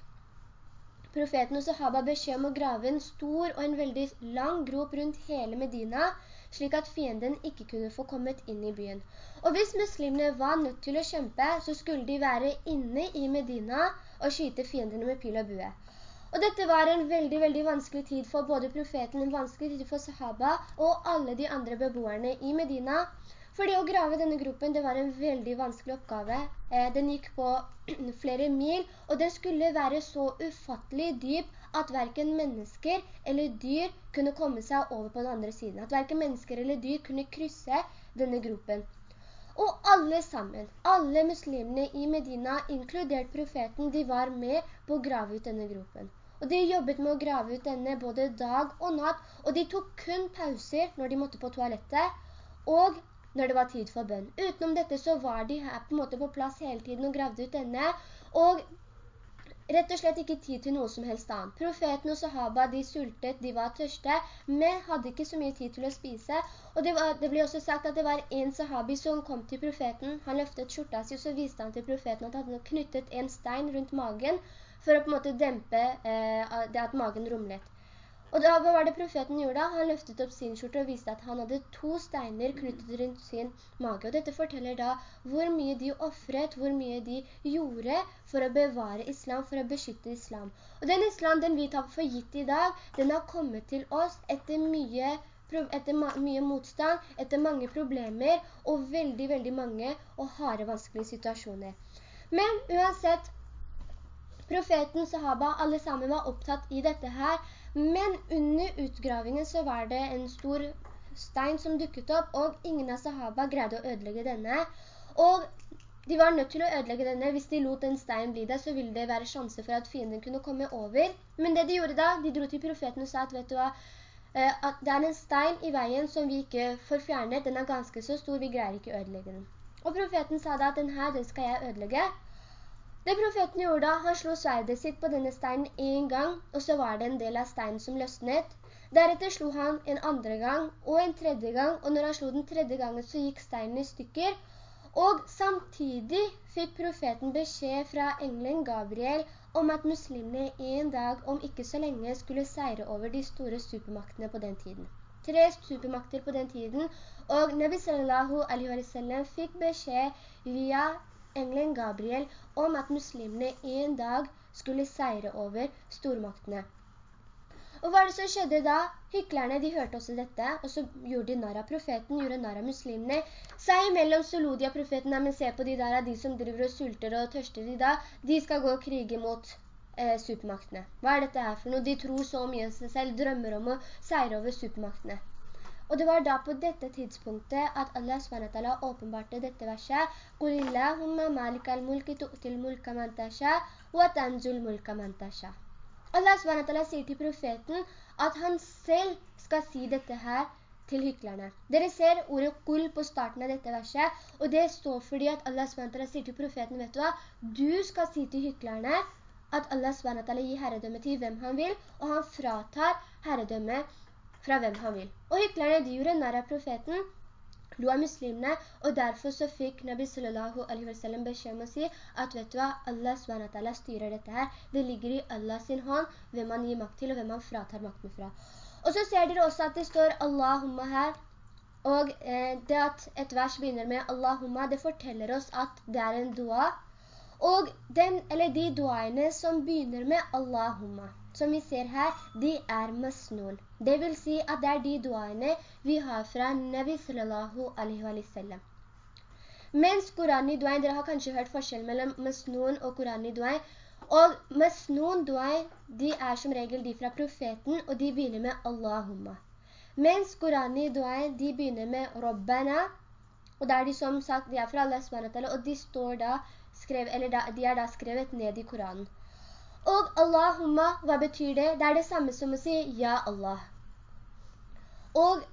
profeten og sahaba beskjed om å grave en stor og en veldig lang grop rundt hele Medina, slik at fienden ikke kunne få kommet inn i byen. Og hvis muslimene var nødt til å kjempe, så skulle de være inne i Medina og skyte fiendene med pil og bue. Og dette var en veldig, veldig vanskelig tid for både profeten, en vanskelig tid for sahaba og alle de andre beboerne i Medina. Fordi å grave denne gruppen, det var en veldig vanskelig oppgave. Eh, den gikk på flere mil, og den skulle være så ufattelig dyp at hverken mennesker eller dyr kunne komme seg over på den andre siden. At hverken mennesker eller dyr kunne krysse denne gruppen. Og alle sammen, alle muslimene i Medina, inkludert profeten, de var med på å grave ut denne gruppen. Og de jobbet med å grave ut denne både dag og natt, og de tok kun pauser når de måtte på toalettet, og når det var tid for bønn. Utenom dette så var de her på en måte på plass hele tiden og gravde ut denne, og rett og slett ikke tid til noe som helst annet. Profeten og sahaba, de sultet, de var tørste, men hadde ikke så mye tid til å spise. Og det, var, det ble også sagt at det var en sahabi som kom til profeten. Han løftet skjorta si, og så viste han til profeten at han hadde knyttet en stein rundt magen for å på en måte dempe eh, det at magen rumlet. Og da, hva var det profeten gjorde da? Han løftet opp sin skjorte og viste at han hadde to steiner knyttet rundt sin mage. Og dette forteller da hvor mye de offret, hvor mye de gjorde for å bevare islam, for å beskytte islam. Og den islam, den vi tar for gitt i dag, den har kommet til oss etter mye etter mye motstand, etter mange problemer og veldig, veldig mange og harde vanskelige situasjoner. Men uansett, profeten, sahaba, alle sammen var opptatt i dette her, men under utgravingen så var det en stor stein som dukket opp, og ingen av sahaba greide å ødelegge denne. Og de var nødt til å ødelegge denne. Hvis de lot en stein bli der, så ville det være sjanse for at fienden kunne komme over. Men det de gjorde da, de dro til profeten og sa at, vet du hva, eh, at det er en stein i veien som vi ikke får fjernet. Den er ganske så stor, vi greier ikke å ødelegge den. Og profeten sa da at den her, den skal jeg ødelegge. Det profeten gjorde da, han slo sverdet sitt på denne steinen en gang, og så var det en del av steinen som løsnet. Deretter slo han en andre gang, og en tredje gang, og når han slo den tredje gangen så gikk steinen i stykker. Og samtidig fikk profeten beskjed fra engelen Gabriel om at muslimene en dag, om ikke så lenge, skulle seire over de store supermaktene på den tiden. Tre supermakter på den tiden, og Nabi sallallahu alaihi wa sallam fikk beskjed via engelen Gabriel om at muslimene en dag skulle seire over stormaktene. Og hva er det som skjedde da? Hyklerne, de hørte også dette, og så gjorde de narr av profeten, gjorde narr av muslimene. Seg imellom så lo de av profeten, men se på de der, de som driver og sulter og tørster i dag, de skal gå og krige mot eh, supermaktene. Hva er dette her for noe? De tror så mye seg selv, drømmer om å seire over supermaktene. Og det var da på dette tidspunktet at Allah SWT åpenbarte dette verset «Qulillahumma malikal mulki tu'til mulka man tasha, wa tanzul mulka man tasha». Allah SWT sier til profeten at han selv skal si dette her til hyklerne. Dere ser ordet «kul» på starten av dette verset, og det står fordi at Allah SWT sier til profeten, vet du hva? Du skal si til hyklerne at Allah SWT gir herredømme til hvem han vil, og han fratar herredømme fra hvem han vil. Og hyklerne, de gjorde nær av profeten, lo av muslimene, og derfor så fikk Nabi sallallahu alaihi wa sallam beskjed om å si at vet du hva, Allah SWT styrer dette her. Det ligger i Allah sin hånd hvem man gir makt til og hvem man fratar makten fra. Og så ser dere også at det står Allahumma her, og eh, det at et vers begynner med Allahumma, det forteller oss at det er en dua, og den, eller de duaene som begynner med Allahumma, som vi ser her, de er masnun. Det vil si at det er de duaene vi har fra Nabi sallallahu alaihi wa sallam. Mens Koran i duaen, dere har kanskje hørt forskjell mellom masnun og Koran i duaen, og masnun duaen, de er som regel de fra profeten, og de begynner med Allahumma. Mens Koran i duaen, de begynner med Rabbana, og da er de som sagt, de er fra Allah SWT, og de står da, skrevet, eller da, de er da skrevet ned i Koranen. Og Allahumma, hva betyr det? Det er det samme som å si Ja Allah. Og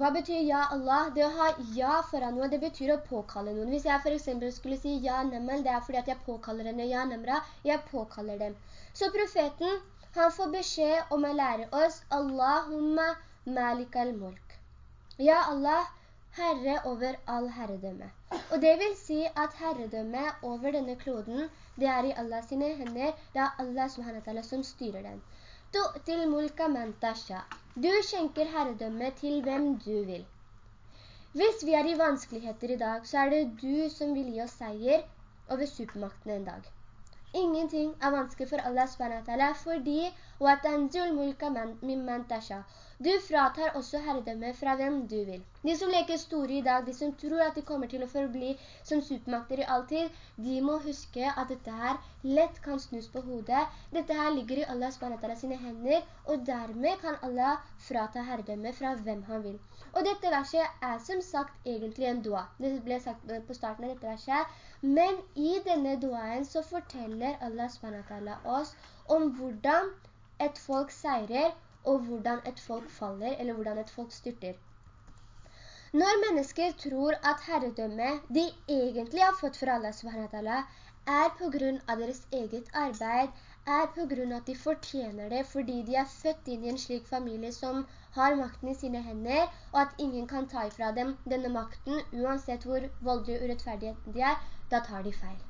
hva betyr Ja Allah? Det å ha Ja foran noe, det betyr å påkalle noen. Hvis jeg for eksempel skulle si Ja Namel, det er fordi at jeg påkaller henne Ja Namra, jeg påkaller dem. Så profeten, han får beskjed om å lære oss Allahumma malik al-mulk. Ja Allah, herre over all herredømme. Og det vil si at herredømme over denne kloden, det er i Allah sine hender, det er Allah subhanahu som styrer den. Tu'til mulka mantasha. Du skjenker herredømme til hvem du vil. Hvis vi er i vanskeligheter i dag, så er det du som vil gi oss seier over supermaktene en dag. Ingenting er vanskelig for Allah subhanahu wa ta'ala, fordi «Wa tanzul mulka min mantasha» du fratar også herredømme fra hvem du vil. De som leker store i dag, de som tror at de kommer til å forbli som supermakter i alltid, de må huske at dette her lett kan snus på hodet. Dette her ligger i Allah SWT sine hender, og dermed kan Allah frata herredømme fra hvem han vil. Og dette verset er som sagt egentlig en dua. Det ble sagt på starten av dette verset. Men i denne duaen så forteller Allah SWT oss om hvordan et folk seirer, og hvordan et folk faller, eller hvordan et folk styrter. Når mennesker tror at herredømme de egentlig har fått fra Allah subhanahu er på grunn av deres eget arbeid, er på grunn av at de fortjener det, fordi de er født inn i en slik familie som har makten i sine hender, og at ingen kan ta ifra dem denne makten, uansett hvor voldelig og urettferdighet de er, da tar de feil.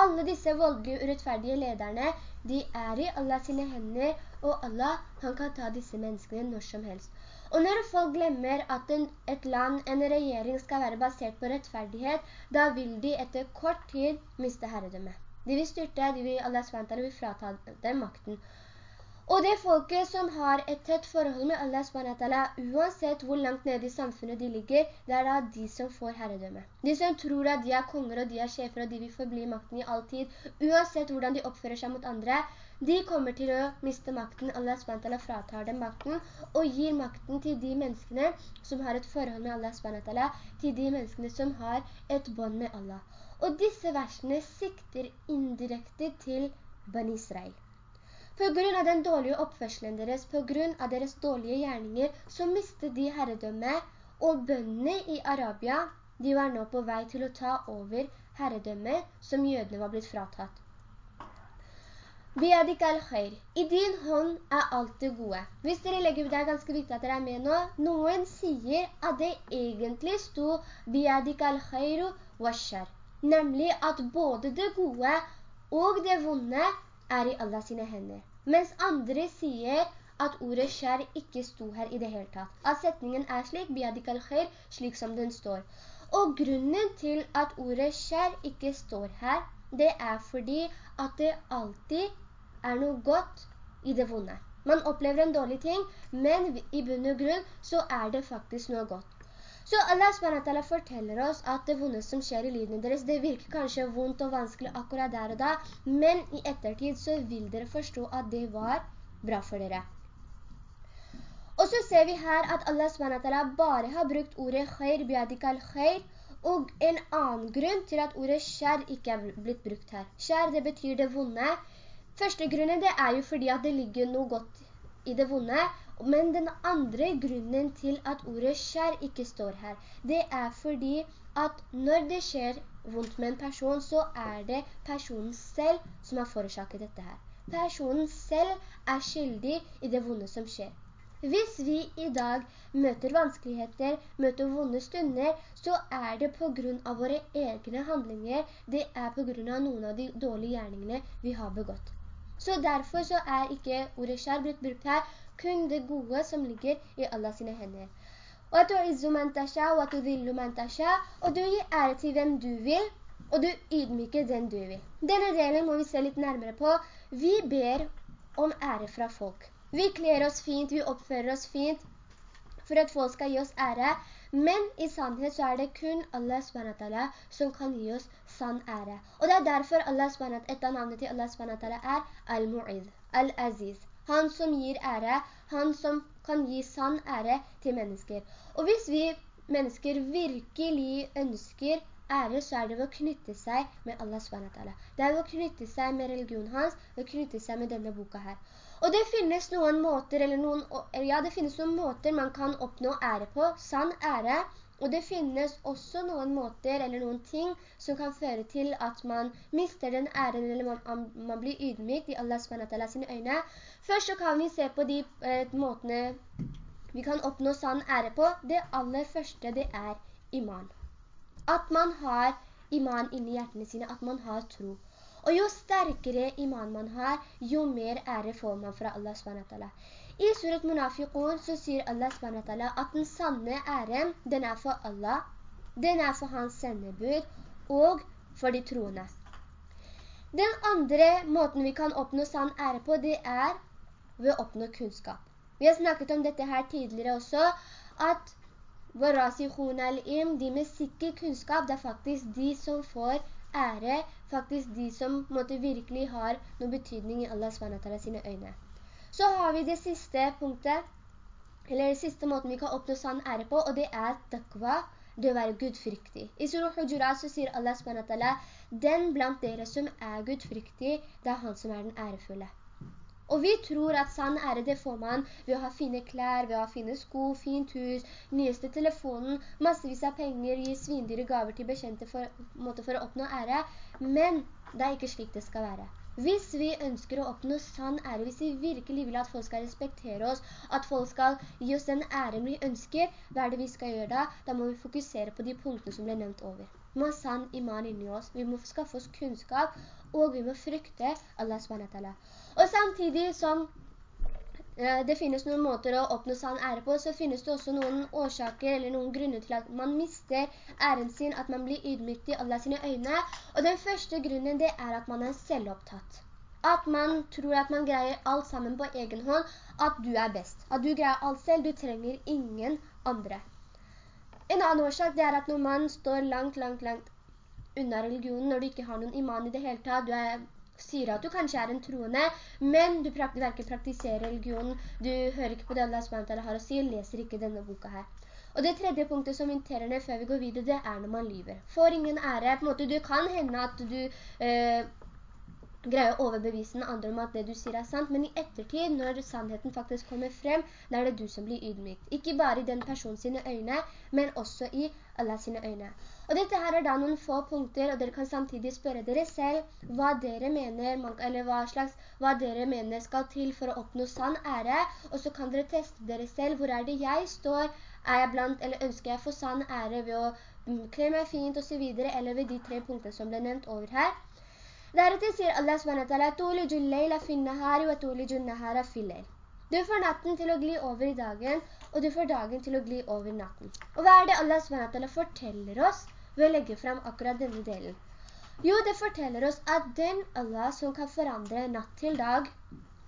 Alle disse voldelige urettferdige lederne, de er i Allah sine hender, og Allah, han kan ta disse menneskene når som helst. Og når folk glemmer at en, et land, en regjering skal være basert på rettferdighet, da vil de etter kort tid miste herredømme. De vil styrte, de vil, Allah SWT vil frata dem makten. Og det folket som har et tett forhold med Allah SWT, uansett hvor langt nede i samfunnet de ligger, det er da de som får herredømme. De som tror at de er konger og de er sjefer og de vil forbli makten i all tid, uansett hvordan de oppfører seg mot andre, de kommer til å miste makten. Allah SWT fratar dem makten og gir makten til de menneskene som har et forhold med Allah SWT, til de menneskene som har et bånd med Allah. Og disse versene sikter indirekte til Ben Israel. På grunn av den dårlige oppførselen deres, på grunn av deres dårlige gjerninger, så mistet de herredømme, og bøndene i Arabia, de var nå på vei til å ta over herredømme som jødene var blitt fratatt. Biadik al-khair. I din hånd er alt det gode. Hvis dere legger, det er ganske viktig at dere er med nå. Noen sier at det egentlig sto Biadik al-khairu washar. Nemlig at både det gode og det vonde er i Allah hender. Mens andre sier at ordet skjær ikke sto her i det hele tatt. At setningen er slik, biadik al-khair, slik som den står. Og grunnen til at ordet skjær ikke står her, det er fordi at det alltid er noe godt i det vonde. Man opplever en dårlig ting, men i bunn og grunn så er det faktisk noe godt. Så Allah SWT forteller oss at det vonde som skjer i livene deres, det virker kanskje vondt og vanskelig akkurat der og da, men i ettertid så vil dere forstå at det var bra for dere. Og så ser vi her at Allah SWT bare har brukt ordet khair, biadik al-khair, og en annen grunn til at ordet skjær ikke er blitt brukt her. Skjær, det betyr det vonde. Første grunnen det er jo fordi at det ligger noe godt i det vonde, men den andre grunnen til at ordet skjær ikke står her, det er fordi at når det skjer vondt med en person, så er det personen selv som har forårsaket dette her. Personen selv er skyldig i det vonde som skjer. Hvis vi i dag møter vanskeligheter, møter vonde stunder, så er det på grunn av våre egne handlinger, det er på grunn av noen av de dårlige gjerningene vi har begått. Så derfor så er ikke ordet skjær blitt brukt her, kun det gode som ligger i Allah sine hender. Og du gir ære til hvem du vil, og du ydmyker den du vil. Denne delen må vi se litt nærmere på. Vi ber om ære fra folk. Vi kler oss fint, vi oppfører oss fint, for at folk skal gi oss ære. Men i sannhet så er det kun Allah SWT som kan gi oss sann ære. Og det er derfor Allah SWT, et av navnet til Allah SWT er Al-Mu'id, Al-Aziz. Han som gir ære, han som kan gi sann ære til mennesker. Og hvis vi mennesker virkelig ønsker ære, så er det ved å knytte seg med Allah SWT. Det er ved å knytte seg med religion hans, ved å knytte seg med denne boka her. Og det finnes noen måter, eller noen, ja, det finnes noen måter man kan oppnå ære på, sann ære, og det finnes også noen måter eller noen ting som kan føre til at man mister den æren eller man, man blir ydmykt i Allah SWT sine øyne. Først så kan vi se på de eh, måtene vi kan oppnå sann ære på. Det aller første det er iman. At man har iman inni hjertene sine, at man har tro. Og jo sterkere iman man har, jo mer ære får man fra Allah SWT. I surat Munafiqun så sier Allah SWT at den sanne æren, den er for Allah, den er for hans sendebud og for de troende. Den andre måten vi kan oppnå sann ære på, det er ved å oppnå kunnskap. Vi har snakket om dette her tidligere også, at de med sikker kunnskap, det er faktisk de som får ære, faktisk de som måtte virkelig har noen betydning i Allah SWT sine øyne. Så har vi det siste punktet, eller det siste måten vi kan oppnå sann ære på, og det er takva, det å være gudfryktig. I surah Hujurat så sier Allah SWT, den blant dere som er gudfryktig, det er han som er den ærefulle. Og vi tror at sann ære det får man ved å ha fine klær, ved å ha fine sko, fint hus, nyeste telefonen, massevis av penger, gi svindyre gaver til bekjente for, for å oppnå ære. Men det er ikke slik det skal være. Hvis vi ønsker å oppnå sann ære, hvis vi virkelig vil at folk skal respektere oss, at folk skal gi oss den æren vi ønsker, hva er det vi skal gjøre da? Da må vi fokusere på de punktene som ble nevnt over. Vi må ha sann iman inni oss, vi må skaffe oss kunnskap, og vi må frykte Allah SWT. Og samtidig som det finnes noen måter å oppnå sann ære på, så finnes det også noen årsaker eller noen grunner til at man mister æren sin, at man blir ydmykt i alle sine øyne. Og den første grunnen det er at man er selvopptatt. At man tror at man greier alt sammen på egen hånd, at du er best. At du greier alt selv, du trenger ingen andre. En annen årsak det er at når man står langt, langt, langt unna religionen, når du ikke har noen iman i det hele tatt, du er sier at du kanskje er en troende, men du prakt verken praktiserer religionen, du hører ikke på det Allah SWT har å si, leser ikke denne boka her. Og det tredje punktet som inviterer ned før vi går videre, det er når man lyver. Får ingen ære, på en måte, du kan hende at du eh, greier å overbevise den andre om at det du sier er sant, men i ettertid, når sannheten faktisk kommer frem, da er det du som blir ydmykt. Ikke bare i den personens øyne, men også i Allah sine øyne. Og dette her er da noen få punkter, og dere kan samtidig spørre dere selv hva dere mener, eller hva slags, hva dere mener skal til for å oppnå sann ære, og så kan dere teste dere selv, hvor er det jeg står, er jeg blant, eller ønsker jeg å få sann ære ved å mm, kle meg fint og så videre, eller ved de tre punktene som ble nevnt over her. Deretter sier Allah SWT, «Tuliju leila finnahari wa tuliju nahara fil. Du får natten til å gli over i dagen, og du får dagen til å gli over natten. Og hva er det Allah SWT forteller oss ved å legge frem akkurat denne delen? Jo, det forteller oss at den Allah som kan forandre natt til dag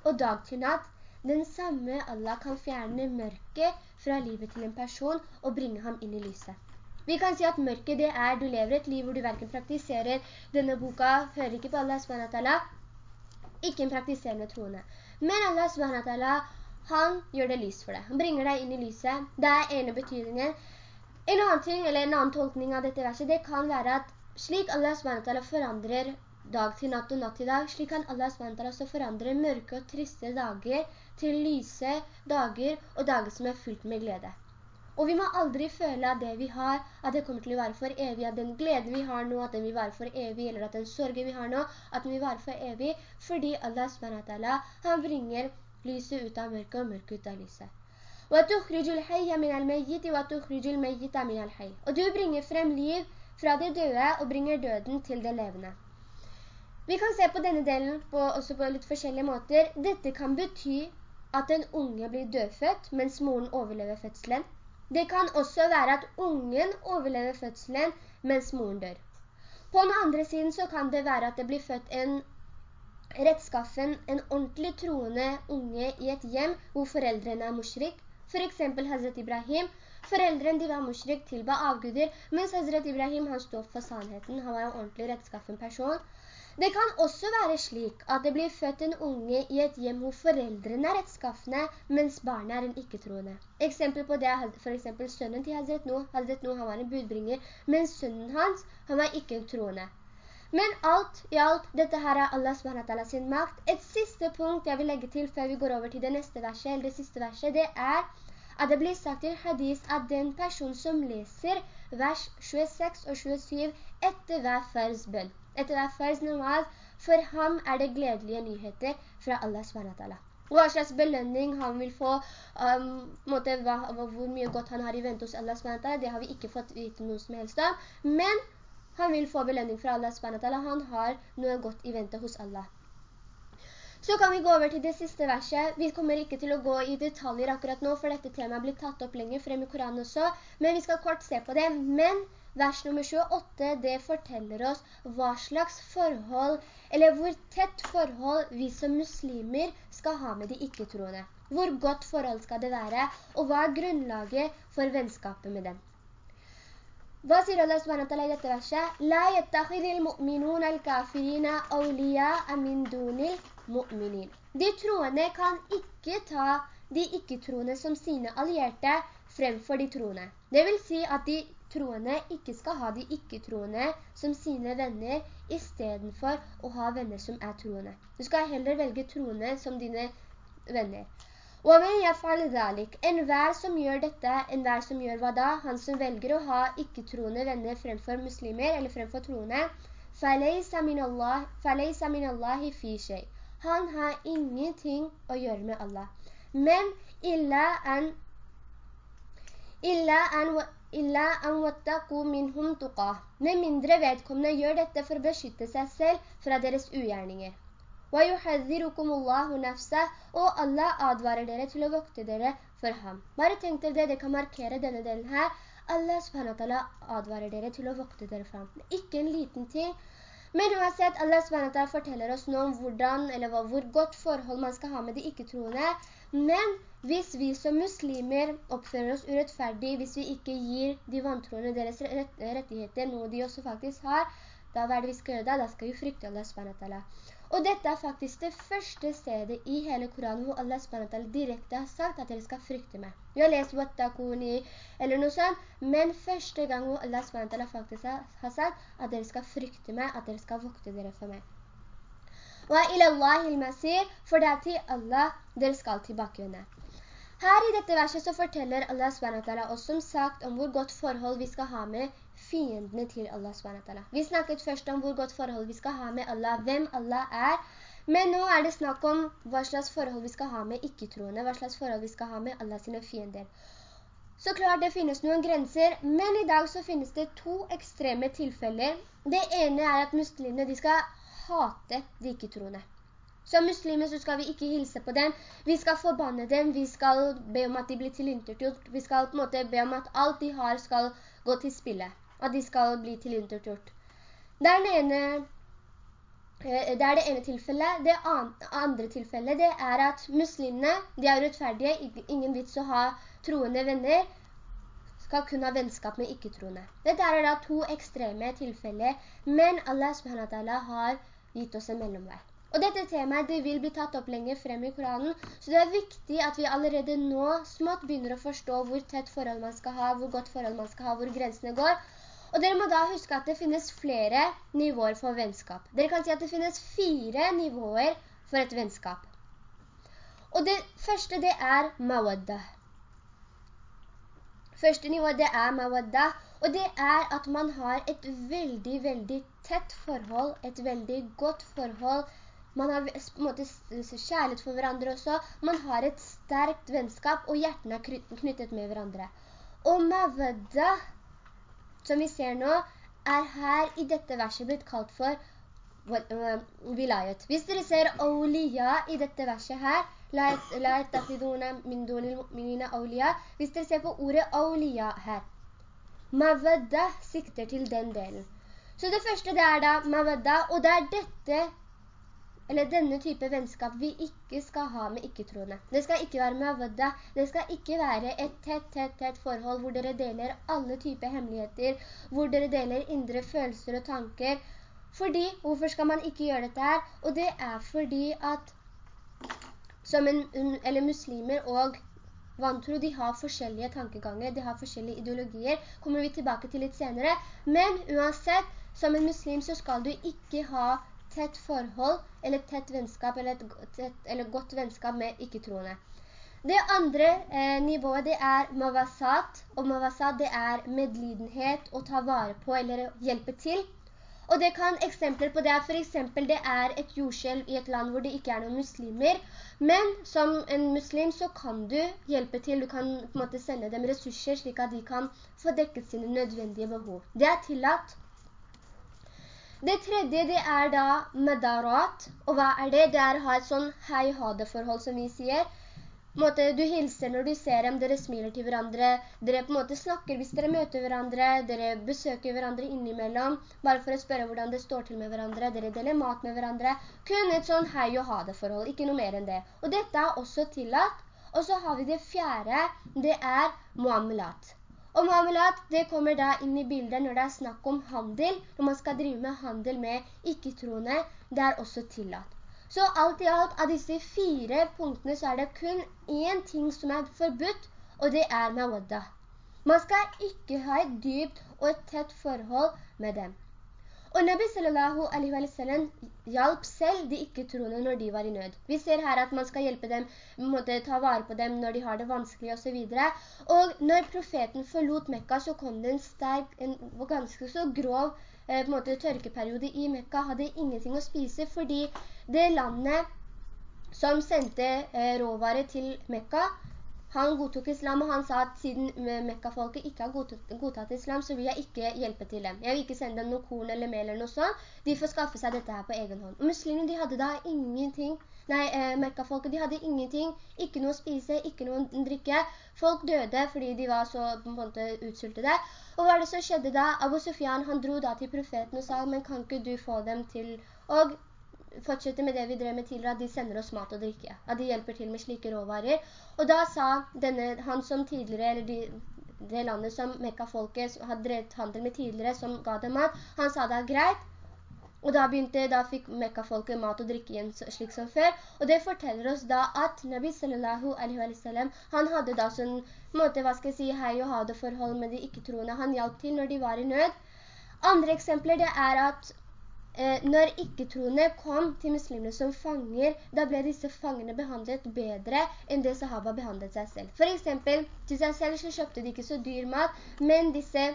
og dag til natt, den samme Allah kan fjerne mørket fra livet til en person og bringe ham inn i lyset. Vi kan si at mørket det er, du lever et liv hvor du hverken praktiserer denne boka, hører ikke på Allah SWT, ikke en praktiserende troende. Men Allah SWT, han gjør det lys for deg. Han bringer deg inn i lyset. Det er ene betydningen. En annen ting, eller en annen tolkning av dette verset, det kan være at slik Allah SWT forandrer dag til natt og natt til dag, slik kan Allah SWT også forandre mørke og triste dager til lyse dager og dager som er fullt med glede. Og vi må aldri føle at det vi har, at det kommer til å være for evig, at den gleden vi har nå, at den vil være for evig, eller at den sorgen vi har nå, at den vil være for evig, fordi Allah han bringer lyset ut av mørket og mørket ut av lyset. Og du bringer frem liv fra det døde og bringer døden til det levende. Vi kan se på denne delen på, også på litt forskjellige måter. Dette kan bety at en unge blir dødfødt, mens moren overlever fødselen. Det kan også være at ungen overlever fødselen, mens moren dør. På den andre siden så kan det være at det blir født en rettskaffen, en ordentlig troende unge i et hjem hvor foreldrene er mushrik. For eksempel Hazret Ibrahim. Foreldrene de var mushrik, tilba avguder, mens Hazret Ibrahim han stod for sannheten. Han var en ordentlig rettskaffen person. Det kan også være slik at det blir født en unge i et hjem hvor foreldrene er rettskaffende, mens barnet er en ikke-troende. Eksempel på det er for eksempel sønnen til Hazret Noah. Hazret Noah var en budbringer, mens sønnen hans han var ikke troende. Men alt i alt, dette her er Allah SWT sin makt. Et siste punkt jeg vil legge til før vi går over til det neste verset, eller det siste verset, det er at det blir sagt i hadis at den person som leser vers 26 og 27 etter hver fars bønn, etter hver fars namaz, for ham er det gledelige nyheter fra Allah SWT. Hva slags belønning han vil få, um, måte, hva, hvor mye godt han har i vente hos Allah SWT, det har vi ikke fått vite noe som helst om. Men han vil få belønning fra Allah SWT, han har noe godt i vente hos Allah. Så kan vi gå over til det siste verset. Vi kommer ikke til å gå i detaljer akkurat nå, for dette temaet blir tatt opp lenger frem i Koranen også, men vi skal kort se på det. Men Vers nummer 28, det forteller oss hva slags forhold, eller hvor tett forhold vi som muslimer skal ha med de ikke-troende. Hvor godt forhold skal det være, og hva er grunnlaget for vennskapet med dem? Hva sier Allah SWT i dette verset? «La yattakhidil mu'minun al-kafirina awliya'a min dunil mu'minin». De troende kan ikke ta de ikke-troende som sine allierte fremfor de troende. Det vil si at de troende ikke skal ha de ikke-troende som sine venner, i stedet for å ha venner som er troende. Du skal heller velge troende som dine venner. En hver som gjør dette, en hver som gjør hva da? Han som velger å ha ikke-troende venner fremfor muslimer, eller fremfor troende, فَلَيْسَ مِنَ اللَّهِ, فَلَيْسَ مِنَ اللَّهِ فِي شَيْء. Han har ingenting å gjøre med Allah. Men illa an illa an illa an wattaqu minhum tuqa. Med mindre vedkommende gjør dette for å beskytte seg selv fra deres ugjerninger. وَيُحَذِّرُكُمُ Og Allah advarer dere til å vokte dere for ham. Bare tenk dere det, det kan markere denne delen her. Allah subhanahu advarer dere til å vokte dere for ham. Ikke en liten ting. Men uansett, Allah SWT forteller oss nå om hvordan, eller hva, hvor godt forhold man skal ha med de ikke-troende. Men hvis vi som muslimer oppfører oss urettferdig, hvis vi ikke gir de vantroende deres rettigheter, noe de også faktisk har, da hva er det vi skal gjøre da? Da skal vi frykte Allah SWT. Og dette er faktisk det første stedet i hele Koranen hvor Allah SWT direkte har sagt at dere skal frykte meg. Vi har lest Wattakuni eller noe sånt, men første gang hvor Allah SWT faktisk har sagt at dere skal frykte meg, at dere skal vokte dere for meg. Og ilallahi masir for det er til Allah dere skal tilbakevende. Her i dette verset så forteller Allah SWT oss som sagt om hvor godt forhold vi skal ha med fiendene til Allah SWT. Vi snakket først om hvor godt forhold vi skal ha med Allah, hvem Allah er, men nå er det snakk om hva slags forhold vi skal ha med ikke-troende, hva slags forhold vi skal ha med Allah sine fiender. Så klart det finnes noen grenser, men i dag så finnes det to ekstreme tilfeller. Det ene er at muslimene de skal hate de ikke-troende. Som muslimer så skal vi ikke hilse på dem, vi skal forbanne dem, vi skal be om at de blir tilintertgjort, vi skal på en måte be om at alt de har skal gå til spillet at de skal bli tilintertgjort. Det er, ene, eh, det er det ene tilfellet. Det andre tilfellet det er at muslimene, de er rettferdige, ingen vits å ha troende venner, skal kun ha vennskap med ikke-troende. Dette er da to ekstreme tilfeller, men Allah har gitt oss en mellomvei. Og dette temaet det vil bli tatt opp lenger frem i Koranen, så det er viktig at vi allerede nå smått begynner å forstå hvor tett forhold man skal ha, hvor godt forhold man skal ha, hvor grensene går, og dere må da huske at det finnes flere nivåer for vennskap. Dere kan si at det finnes fire nivåer for et vennskap. Og det første det er mawadda. Første nivå det er mawadda, og det er at man har et veldig, veldig tett forhold, et veldig godt forhold. Man har på en måte kjærlighet for hverandre også. Man har et sterkt vennskap, og hjertene er knyttet med hverandre. Og mawadda, som vi ser nå, er her i dette verset blitt kalt for vilayet. Hvis dere ser awliya i dette verset her, hvis dere ser på ordet awliya her, mawadda sikter til den delen. Så det første det er da mawadda, og det er dette eller denne type vennskap vi ikke skal ha med ikke-troende. Det skal ikke være med avadda. Det skal ikke være et tett, tett, tett forhold hvor dere deler alle typer hemmeligheter, hvor dere deler indre følelser og tanker. Fordi, hvorfor skal man ikke gjøre dette her? Og det er fordi at som en, eller muslimer og vantro, de har forskjellige tankeganger, de har forskjellige ideologier, kommer vi tilbake til litt senere. Men uansett, som en muslim så skal du ikke ha tett forhold, eller tett vennskap, eller et tett, eller godt vennskap med ikke-troende. Det andre eh, nivået det er mavasat, og mavasat det er medlidenhet å ta vare på eller hjelpe til. Og det kan eksempler på det for eksempel det er et jordskjelv i et land hvor det ikke er noen muslimer, men som en muslim så kan du hjelpe til, du kan på en måte sende dem ressurser slik at de kan få dekket sine nødvendige behov. Det er tillatt. Det tredje det er da medarat. Og hva er det? Det er å ha et sånn hei-ha-det-forhold som vi sier. Måte, du hilser når du ser dem, dere smiler til hverandre, dere på en måte snakker hvis dere møter hverandre, dere besøker hverandre innimellom, bare for å spørre hvordan det står til med hverandre, dere deler mat med hverandre. Kun et sånn hei og ha det forhold, ikke noe mer enn det. Og dette er også tillatt. Og så har vi det fjerde, det er muamelat. Og muamalat, det kommer da inn i bildet når det er snakk om handel, når man skal drive med handel med ikke-troende, det er også tillatt. Så alt i alt av disse fire punktene så er det kun én ting som er forbudt, og det er mawadda. Man skal ikke ha et dypt og et tett forhold med dem. Og Nabi sallallahu alaihi wa sallam hjalp selv de ikke-troende når de var i nød. Vi ser her at man skal hjelpe dem, måtte ta vare på dem når de har det vanskelig og så videre. Og når profeten forlot Mekka, så kom det en sterk, en ganske så grov eh, på måte, tørkeperiode i Mekka. Hadde ingenting å spise fordi det landet som sendte eh, råvare til Mekka, han godtok islam, og han sa at siden Mekka-folket ikke har godtatt, islam, så vil jeg ikke hjelpe til dem. Jeg vil ikke sende dem noe korn eller mel eller noe sånt. De får skaffe seg dette her på egen hånd. Og muslimene, de hadde da ingenting. Nei, eh, Mekka-folket, de hadde ingenting. Ikke noe å spise, ikke noe å drikke. Folk døde fordi de var så på en måte utsultede. Og hva er det som skjedde da? Abu Sufyan, han dro da til profeten og sa, men kan ikke du få dem til... Og fortsette med det vi drev med tidligere, at de sender oss mat og drikke, at de hjelper til med slike råvarer. Og da sa denne, han som tidligere, eller de, det landet som Mekka-folket hadde drevet handel med tidligere, som ga dem mat, han sa er greit, og da begynte, da fikk Mekka-folket mat og drikke igjen slik som før. Og det forteller oss da at Nabi sallallahu alaihi wa sallam, han hadde da sånn måte, hva skal jeg si, hei og ha det forhold med de ikke-troende. Han hjalp til når de var i nød. Andre eksempler det er at når ikke-troende kom til muslimene som fanger, da ble disse fangene behandlet bedre enn det sahaba behandlet seg selv. For eksempel, til seg selv så kjøpte de ikke så dyr mat, men disse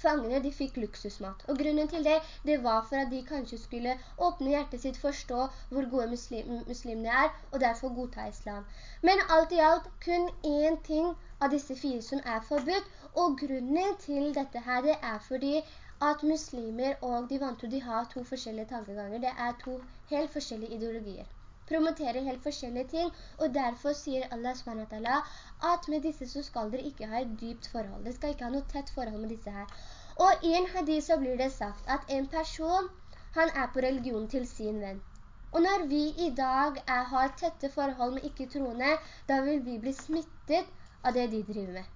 fangene de fikk luksusmat. Og grunnen til det, det var for at de kanskje skulle åpne hjertet sitt, forstå hvor gode muslim, muslimene er, og derfor godta islam. Men alt i alt, kun én ting av disse fire som er forbudt, og grunnen til dette her, det er fordi at muslimer og de vantro de har to forskjellige tankeganger. Det er to helt forskjellige ideologier. Promoterer helt forskjellige ting, og derfor sier Allah SWT at med disse så skal dere ikke ha et dypt forhold. Dere skal ikke ha noe tett forhold med disse her. Og i en hadith så blir det sagt at en person, han er på religion til sin venn. Og når vi i dag er, har tette forhold med ikke-troende, da vil vi bli smittet av det de driver med.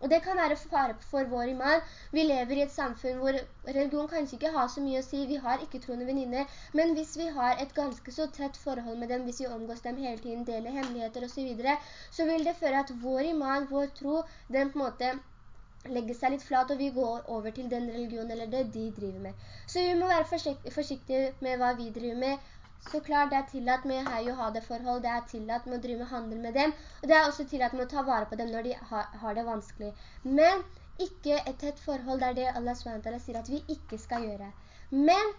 Og det kan være fare for vår iman. Vi lever i et samfunn hvor religion kanskje ikke har så mye å si. Vi har ikke troende venninner. Men hvis vi har et ganske så tett forhold med dem, hvis vi omgås dem hele tiden, deler hemmeligheter og så videre, så vil det føre at vår iman, vår tro, den på en måte legger seg litt flat, og vi går over til den religionen eller det de driver med. Så vi må være forsiktige med hva vi driver med, så klart det er tillatt med hei og ha det forhold, det er tillatt med å drive med handel med dem, og det er også tillatt med å ta vare på dem når de har, har det vanskelig. Men ikke et tett forhold, det er det Allah SWT sier at vi ikke skal gjøre. Men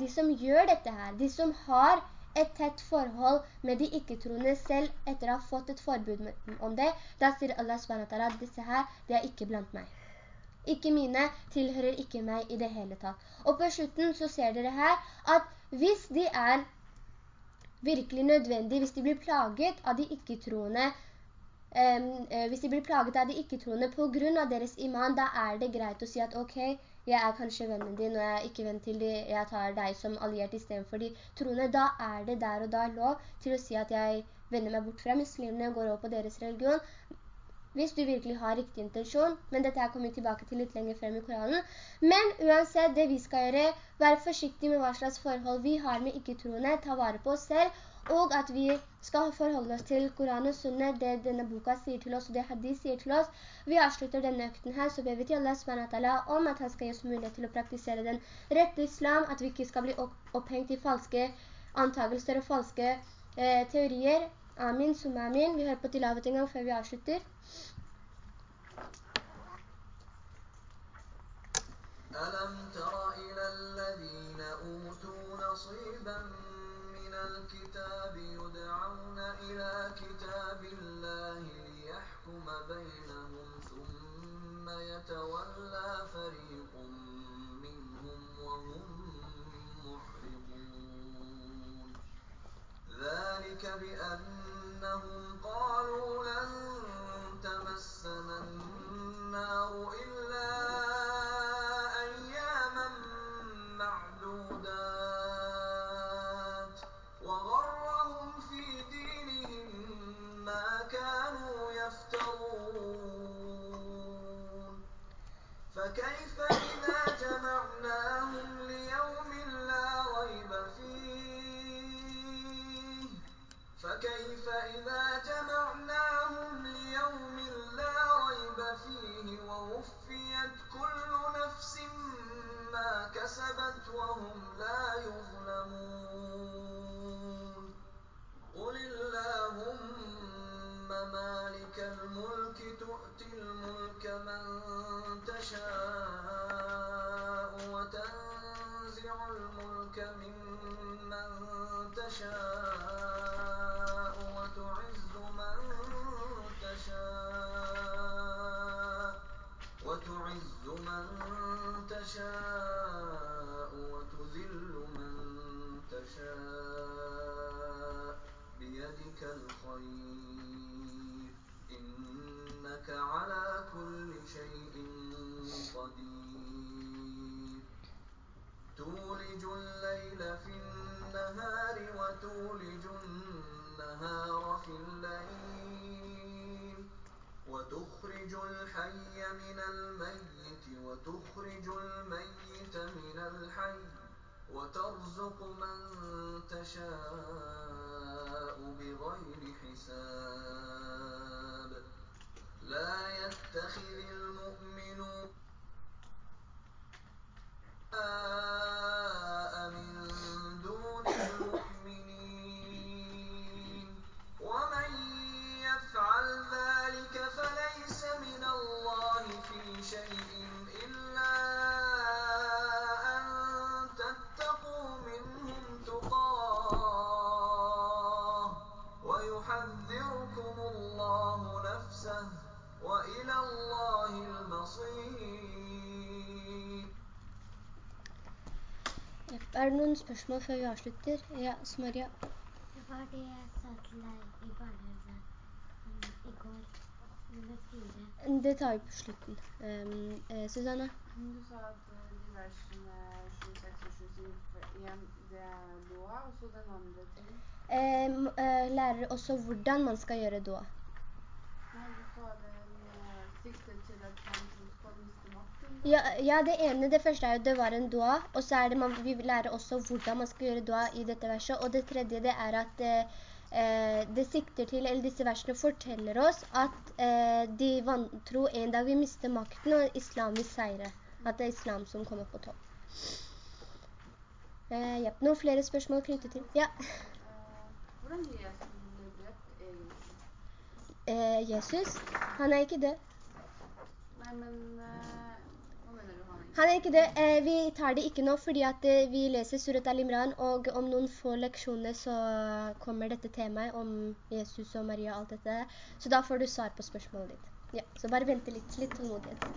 de som gjør dette her, de som har et tett forhold med de ikke-troende selv etter å ha fått et forbud om det, da sier Allah SWT at disse her, det er ikke blant meg. Ikke mine tilhører ikke meg i det hele tatt. Og på slutten så ser dere her at hvis de er virkelig nødvendige, hvis de blir plaget av de ikke-troende, um, hvis de blir plaget av de ikke-troende på grunn av deres iman, da er det greit å si at ok, jeg er kanskje vennen din, og jeg er ikke venn til de, jeg tar deg som alliert i stedet for de troende. Da er det der og da lov til å si at jeg vender meg bort fra muslimene og går over på deres religion, hvis du virkelig har riktig intensjon, men dette her kommer vi tilbake til litt lenger frem i Koranen. Men uansett det vi skal gjøre, være forsiktig med hva slags forhold vi har med ikke-troende, ta vare på oss selv, og at vi skal forholde oss til Koran og Sunne, det denne boka sier til oss, og det hadith sier til oss. Vi avslutter denne økten her, så ber vi til Allah SWT om at han skal gi oss mulighet til å praktisere den rette islam, at vi ikke skal bli opphengt i falske antagelser og falske eh, teorier. Amin, sum amin. Vi hører på tilavet en gang før vi. ألم تر إلى الذين أوتوا نصيبا من الكتاب يدعون إلى كتاب الله ليحكم بينهم ثم يتولى فريق منهم وهم ذلك بأنهم قالوا لن تمسنا النار إلا أياما معدودات. Er det noen spørsmål før vi avslutter? Ja, Smaria. Det var det jeg sa til deg i barnehagen i går. Nummer fire. Det tar vi på slutten. Um, eh, Susanne? Du sa at de versene 26 og 27 igjen, det er doa, og så den andre til. Um, eh, lærer også hvordan man skal gjøre doa. Nei, du sa den Ja, ja, det ene, det første er jo det var en dua, og så er det man, vi lærer også hvordan man skal gjøre dua i dette verset, og det tredje det er at eh, eh, det sikter til, eller disse versene forteller oss at eh, de vantro en dag vil miste makten, og islam vil seire. At det er islam som kommer på topp. Eh, ja. Noen flere spørsmål knyttet til? Ja. Eh, hvordan Jesus ble drept egentlig? Eh, Jesus, han er ikke død. Men eh, hva mener du han? Han er ikke det. Eh, vi tar det ikke nå, fordi eh, vi leser Surat al-Imran, og om noen få leksjoner så kommer dette temaet om Jesus og Maria og alt dette. Så da får du svar på spørsmålet ditt. Ja, så bare vente litt, litt tålmodighet.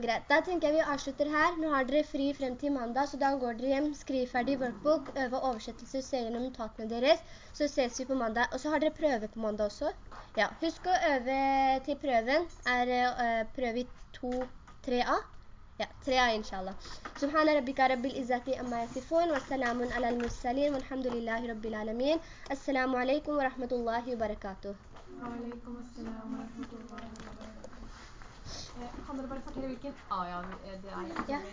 Greit, da tenker jeg vi avslutter her. Nå har dere fri frem til mandag, så da går dere hjem, skriv ferdig workbook, øve oversettelser, se gjennom notatene deres, så ses vi på mandag. Og så har dere prøve på mandag også. Ja, husk å øve til prøven, er uh, prøve i 2-3A. Ja, 3A inshallah. سبحان ربك رب العزة أما يصفون والسلام على المرسلين والحمد لله رب العالمين السلام عليكم ورحمة الله وبركاته Alaikum assalam wa rahmatullahi wa barakatuh. Eh, kan dere bare fortelle hvilken aya det er?